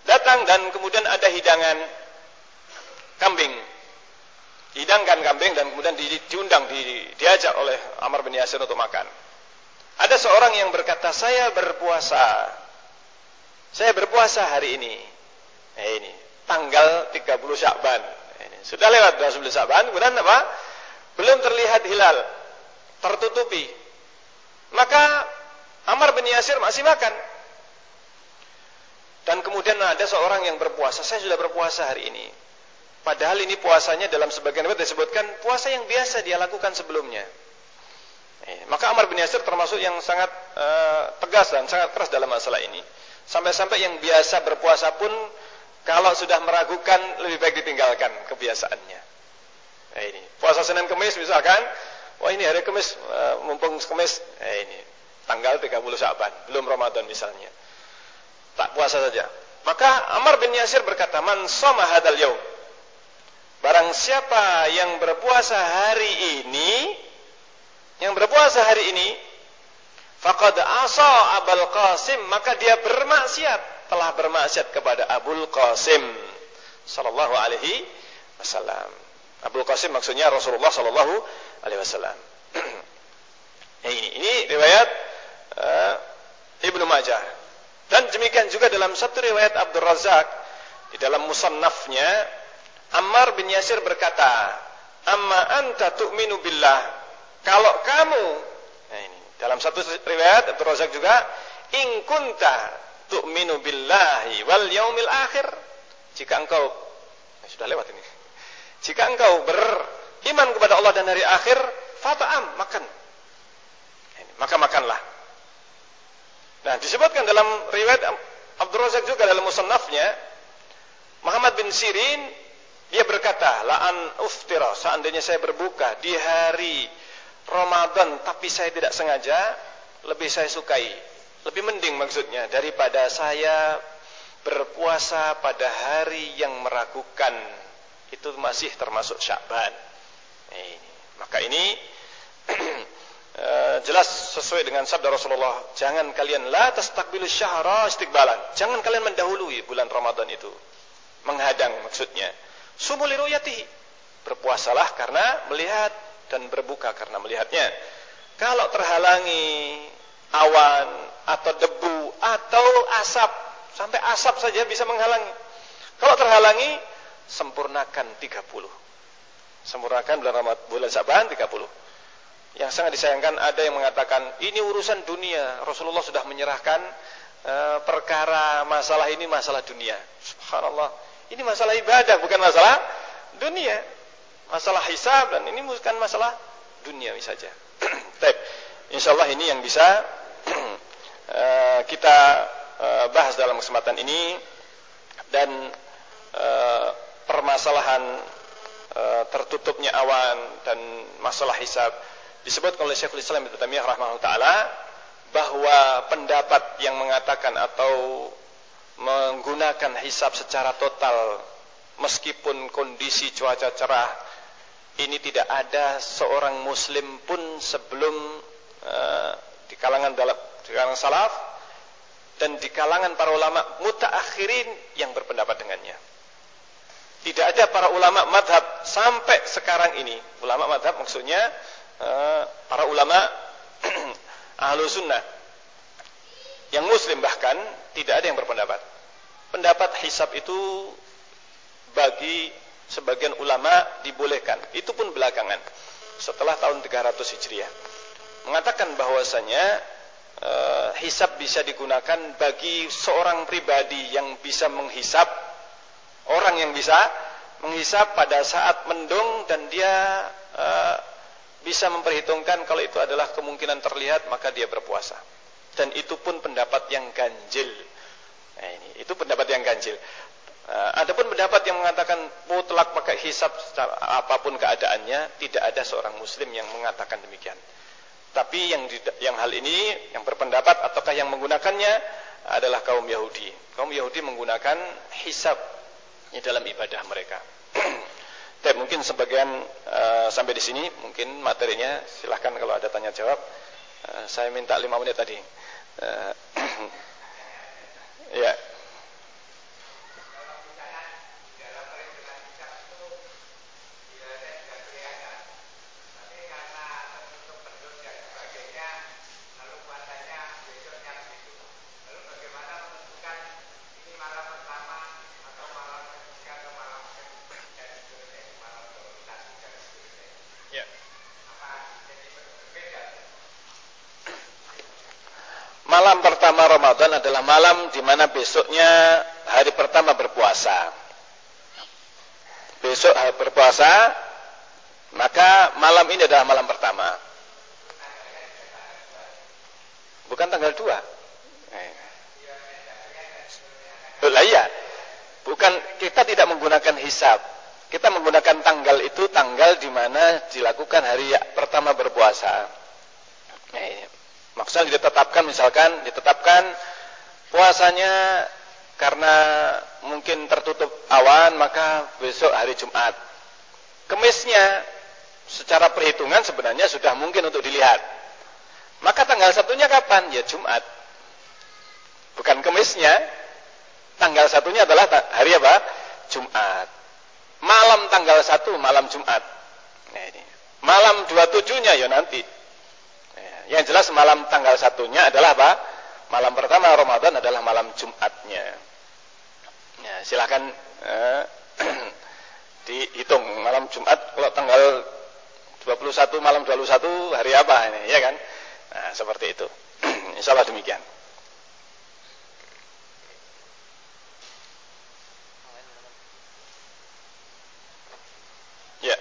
datang dan kemudian ada hidangan kambing hidangkan kambing dan kemudian di, diundang di, diajak oleh Amr bin Yasir untuk makan. Ada seorang yang berkata, "Saya berpuasa. Saya berpuasa hari ini." Eh, ini tanggal 30 Syakban. Ini sudah lewat 29 Syakban, kemudian apa? Belum terlihat hilal, tertutupi. Maka Amr bin Yasir masih makan. Dan kemudian ada seorang yang berpuasa, saya sudah berpuasa hari ini. Padahal ini puasanya dalam sebagian riwayat disebutkan puasa yang biasa dia lakukan sebelumnya. Eh, maka Amr bin Yasir termasuk yang sangat uh, tegas dan sangat keras dalam masalah ini. Sampai-sampai yang biasa berpuasa pun kalau sudah meragukan lebih baik ditinggalkan kebiasaannya. Nah, ini puasa Senin Kemis misalkan, wah ini hari Kemis uh, mumpung Kemis, eh, ini tanggal 30 Syaban, belum Ramadan misalnya. Tak puasa saja. Maka Amr bin Yasir berkata, "Man shoma hadzal yaum" Barang siapa yang berpuasa hari ini, yang berpuasa hari ini, faqad asa Abul Qasim, maka dia bermaksiat, telah bermaksiat kepada Abul Qasim sallallahu alaihi wasallam. Abul Qasim maksudnya Rasulullah sallallahu alaihi wasallam. ini ini riwayat uh, Ibnu Majah. Dan demikian juga dalam satu riwayat Abdul Razak di dalam musannafnya Ammar bin Yasir berkata, "Amma anta tu'minu billah." Kalau kamu, nah ini dalam satu riwayat Abdul Razak juga, "In kunta tu'minu billahi wal yaumil akhir." Jika engkau eh, sudah lewat ini. Jika engkau beriman kepada Allah dan hari akhir, fata'am, makan. Ini, maka makanlah. Nah, disebutkan dalam riwayat Abdul Razak juga dalam musannafnya, Muhammad bin Sirin dia berkata, "La'an uftira, seandainya saya berbuka di hari Ramadan tapi saya tidak sengaja, lebih saya sukai. Lebih mending maksudnya daripada saya berpuasa pada hari yang meragukan. Itu masih termasuk Sya'ban." Ini. Maka ini eh, jelas sesuai dengan sabda Rasulullah, jangan kalian la tastaqbilu syahra istiqbalan. Jangan kalian mendahului bulan Ramadan itu. Menghadang maksudnya. Sumuli. Berpuasalah karena melihat dan berbuka karena melihatnya. Kalau terhalangi awan atau debu atau asap, sampai asap saja bisa menghalangi. Kalau terhalangi, sempurnakan 30. Sempurnakan bulan Ramadan, bulan Saban 30. Yang sangat disayangkan ada yang mengatakan ini urusan dunia. Rasulullah sudah menyerahkan uh, perkara masalah ini masalah dunia. Subhanallah. Ini masalah ibadah, bukan masalah dunia. Masalah hisab dan ini bukan masalah dunia saja. Baik. Insyaallah ini yang bisa uh, kita uh, bahas dalam kesempatan ini dan uh, permasalahan uh, tertutupnya awan dan masalah hisab disebut oleh Syekhul Islam Ibnu Taimiyah rahimahullah taala bahwa pendapat yang mengatakan atau menggunakan hisab secara total meskipun kondisi cuaca cerah ini tidak ada seorang muslim pun sebelum uh, di kalangan dalam di kalangan salaf dan di kalangan para ulama mutaakhirin yang berpendapat dengannya. Tidak ada para ulama madhab sampai sekarang ini. Ulama madhab maksudnya para ulama ahlu sunnah yang muslim bahkan tidak ada yang berpendapat. Pendapat hisab itu bagi sebagian ulama dibolehkan. Itu pun belakangan. Setelah tahun 300 Hijriah. Mengatakan bahwasanya e, hisab bisa digunakan bagi seorang pribadi yang bisa menghisap orang yang bisa menghisap pada saat mendung dan dia e, bisa memperhitungkan kalau itu adalah kemungkinan terlihat maka dia berpuasa dan itu pun pendapat yang ganjil. Nah, ini itu pendapat yang ganjil. Uh, adapun pendapat yang mengatakan mutlak pakai hisab apa pun keadaannya, tidak ada seorang muslim yang mengatakan demikian. Tapi yang yang hal ini yang berpendapat ataukah yang menggunakannya adalah kaum Yahudi. Kaum Yahudi menggunakan hisab di dalam ibadah mereka. Tapi mungkin sebagian uh, sampai di sini, mungkin materinya silahkan kalau ada tanya jawab. Uh, saya minta lima menit tadi. Uh, ya. malam Ramadan adalah malam di mana besoknya hari pertama berpuasa. Besok hari berpuasa, maka malam ini adalah malam pertama. Bukan tanggal 2. Eh. Lah iya. Bukan kita tidak menggunakan hisab. Kita menggunakan tanggal itu tanggal di mana dilakukan hari pertama berpuasa. Eh, maksudnya ditetapkan misalkan ditetapkan puasanya karena mungkin tertutup awan maka besok hari Jumat. Kemisnya secara perhitungan sebenarnya sudah mungkin untuk dilihat. Maka tanggal satunya kapan? Ya Jumat. Bukan kemisnya. Tanggal satunya adalah hari apa? Jumat. Malam tanggal satu, malam Jumat. Nah, ini. Malam 27-nya ya nanti. Ya, yang jelas malam tanggal satunya adalah apa? Malam pertama Ramadan adalah malam Jumatnya. Ya, silakan eh, dihitung malam Jumat kalau tanggal 21 malam 21 hari apa ini, ya kan? Nah, seperti itu. Insya Allah demikian. Ya.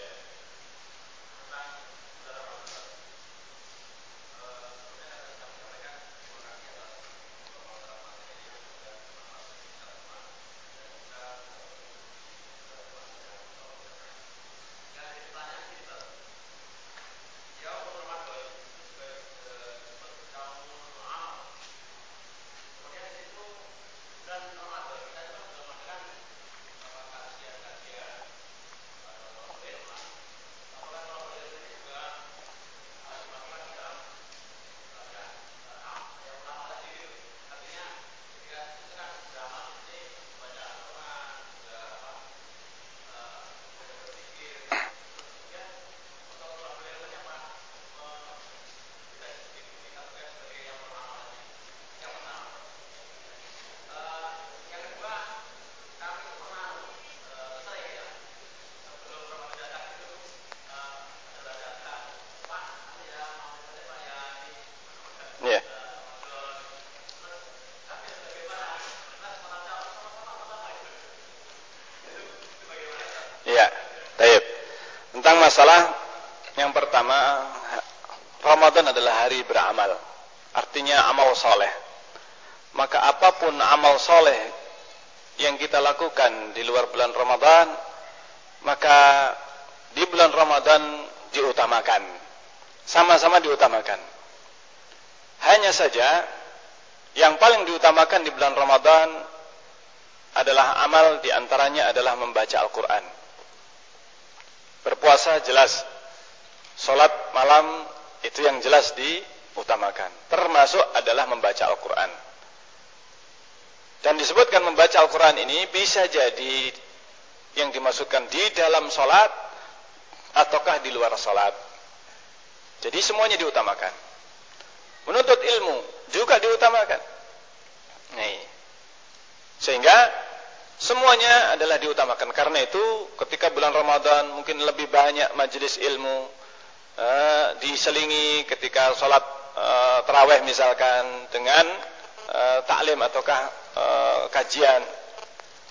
Ya. Ya, baik. Tentang masalah yang pertama, Ramadan adalah hari beramal. Artinya soleh. Maka apa pun amal soleh yang kita lakukan di luar bulan Ramadan, maka di bulan Ramadan diutamakan. Sama-sama diutamakan. Hanya saja yang paling diutamakan di bulan Ramadan adalah amal di antaranya adalah membaca Al-Quran. Berpuasa jelas, solat malam itu yang jelas diutamakan. Termasuk adalah membaca Al-Quran. Dan disebutkan membaca Al-Quran ini bisa jadi yang dimasukkan di dalam solat ataukah di luar solat. Jadi semuanya diutamakan. Menuntut ilmu juga diutamakan. Nih. Sehingga semuanya adalah diutamakan. Karena itu ketika bulan Ramadan mungkin lebih banyak majelis ilmu uh, diselingi ketika sholat uh, terawih misalkan dengan uh, taklim ataukah uh, kajian.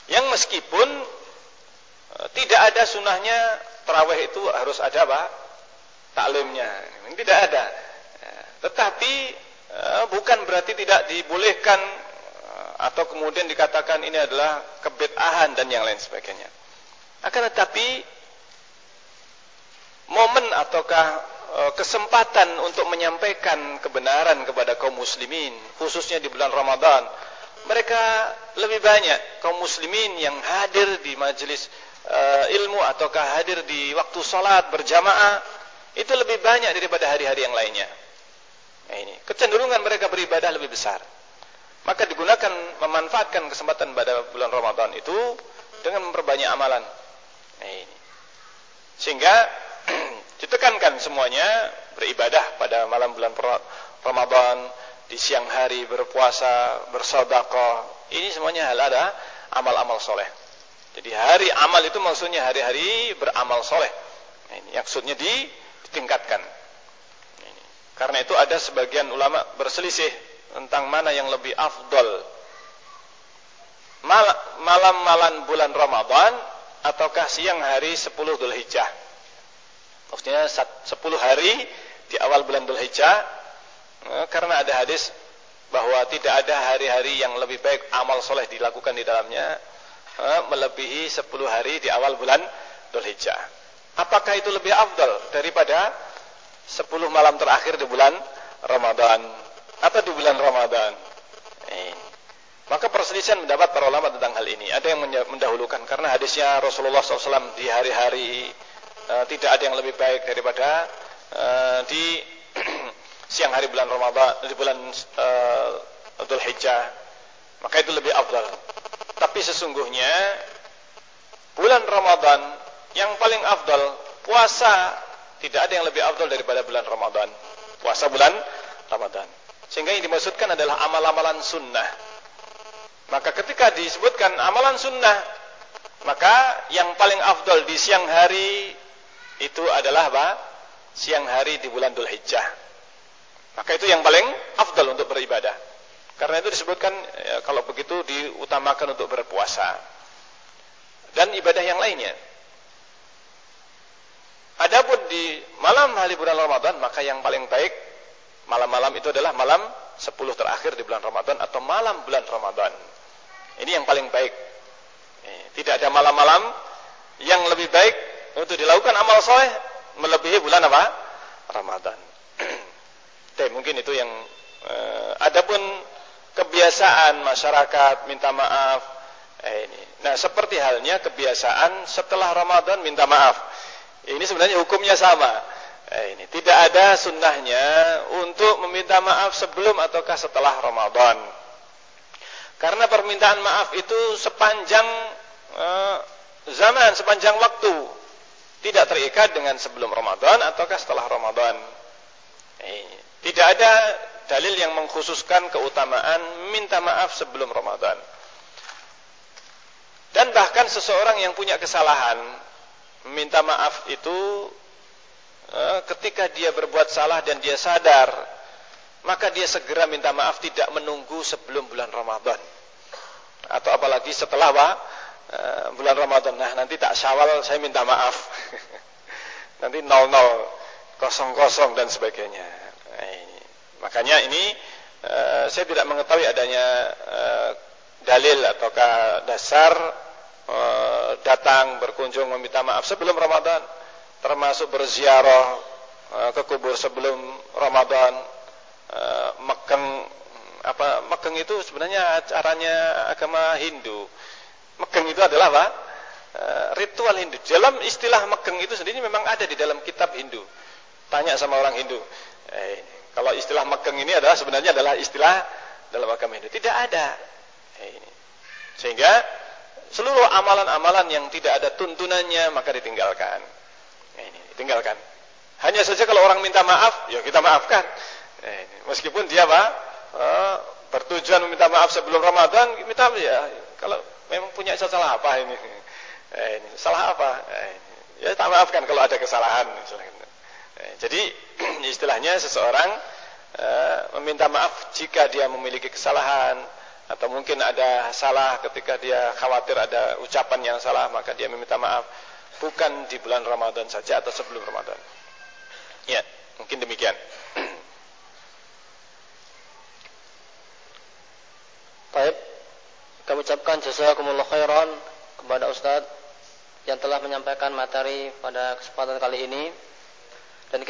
Yang meskipun tidak ada sunnahnya terawih itu harus ada apa? Taklimnya. Tidak ada. Tetapi bukan berarti tidak dibolehkan atau kemudian dikatakan ini adalah kebid'ahan dan yang lain sebagainya. Akan tetapi momen ataukah kesempatan untuk menyampaikan kebenaran kepada kaum muslimin khususnya di bulan Ramadan mereka lebih banyak kaum muslimin yang hadir di majelis ilmu ataukah hadir di waktu salat berjamaah itu lebih banyak daripada hari-hari yang lainnya. Nah ini, kecenderungan mereka beribadah lebih besar. Maka digunakan memanfaatkan kesempatan pada bulan Ramadan itu dengan memperbanyak amalan. Nah ini. Sehingga ditekankan semuanya beribadah pada malam bulan Ramadan, di siang hari berpuasa, bersedekah. Ini semuanya hal ada amal-amal soleh. Jadi hari amal itu maksudnya hari-hari beramal soleh. Ini maksudnya ditingkatkan. Karena itu ada sebagian ulama berselisih tentang mana yang lebih afdol malam-malam bulan Ramadan ataukah siang hari 10 Dhul Hijjah. Maksudnya 10 hari di awal bulan Dhul Hijjah eh, karena ada hadis bahwa tidak ada hari-hari yang lebih baik amal soleh dilakukan di dalamnya eh, melebihi 10 hari di awal bulan Dhul Hijjah. Apakah itu lebih afdal daripada 10 malam terakhir di bulan Ramadan atau di bulan Ramadan? Eh. Maka perselisihan mendapat para ulama tentang hal ini. Ada yang mendahulukan karena hadisnya Rasulullah SAW di hari-hari uh, tidak ada yang lebih baik daripada uh, di siang hari bulan Ramadan, di bulan uh, Dhul Hijjah. Maka itu lebih afdal. Tapi sesungguhnya bulan Ramadan yang paling afdal puasa tidak ada yang lebih afdal daripada bulan Ramadan. Puasa bulan Ramadan. Sehingga yang dimaksudkan adalah amal-amalan sunnah maka ketika disebutkan amalan sunnah, maka yang paling afdol di siang hari itu adalah apa? Siang hari di bulan Dhul Hijjah. Maka itu yang paling afdol untuk beribadah. Karena itu disebutkan ya, kalau begitu diutamakan untuk berpuasa. Dan ibadah yang lainnya. Adapun di malam hari bulan Ramadan, maka yang paling baik malam-malam itu adalah malam 10 terakhir di bulan Ramadan atau malam bulan Ramadan. Ini yang paling baik. Eh, tidak ada malam-malam yang lebih baik untuk dilakukan amal soleh melebihi bulan apa? Ramadan. Oke, mungkin itu yang eh, adapun kebiasaan masyarakat minta maaf. Eh, ini. Nah, seperti halnya kebiasaan setelah Ramadan minta maaf. Ini sebenarnya hukumnya sama. Eh, ini tidak ada sunnahnya untuk meminta maaf sebelum ataukah setelah Ramadan. Karena permintaan maaf itu sepanjang uh, zaman, sepanjang waktu. Tidak terikat dengan sebelum Ramadan ataukah setelah Ramadan. Eh, tidak ada dalil yang mengkhususkan keutamaan minta maaf sebelum Ramadan. Dan bahkan seseorang yang punya kesalahan minta maaf itu uh, ketika dia berbuat salah dan dia sadar maka dia segera minta maaf tidak menunggu sebelum bulan Ramadan atau apalagi setelah? Uh, bulan Ramadan. Nah, nanti tak syawal saya minta maaf. nanti 00 kosong kosong dan sebagainya. Nah. Makanya ini uh, saya tidak mengetahui adanya uh, dalil ataukah dasar uh, datang berkunjung meminta maaf sebelum Ramadan, termasuk berziarah uh, ke kubur sebelum Ramadan, uh, mekeng apa mekeng itu sebenarnya caranya agama Hindu. Mekeng itu adalah apa? E, ritual Hindu. Dalam istilah mekeng itu sendiri memang ada di dalam kitab Hindu. Tanya sama orang Hindu. Eh, kalau istilah mekeng ini adalah sebenarnya adalah istilah dalam agama Hindu. Tidak ada. Eh, Sehingga seluruh amalan-amalan yang tidak ada tuntunannya maka ditinggalkan. Eh, ini ditinggalkan. Hanya saja kalau orang minta maaf, ya kita maafkan. Eh, meskipun dia apa? uh, bertujuan meminta maaf sebelum Ramadan, minta ya kalau memang punya salah apa ini? Eh, ini salah apa? Eh, ya tak maafkan kalau ada kesalahan. Eh, jadi istilahnya seseorang uh, meminta maaf jika dia memiliki kesalahan atau mungkin ada salah ketika dia khawatir ada ucapan yang salah maka dia meminta maaf bukan di bulan Ramadan saja atau sebelum Ramadan. Ya, mungkin demikian. Baik, kami ucapkan jazakumullah khairan kepada Ustadz yang telah menyampaikan materi pada kesempatan kali ini. Dan kita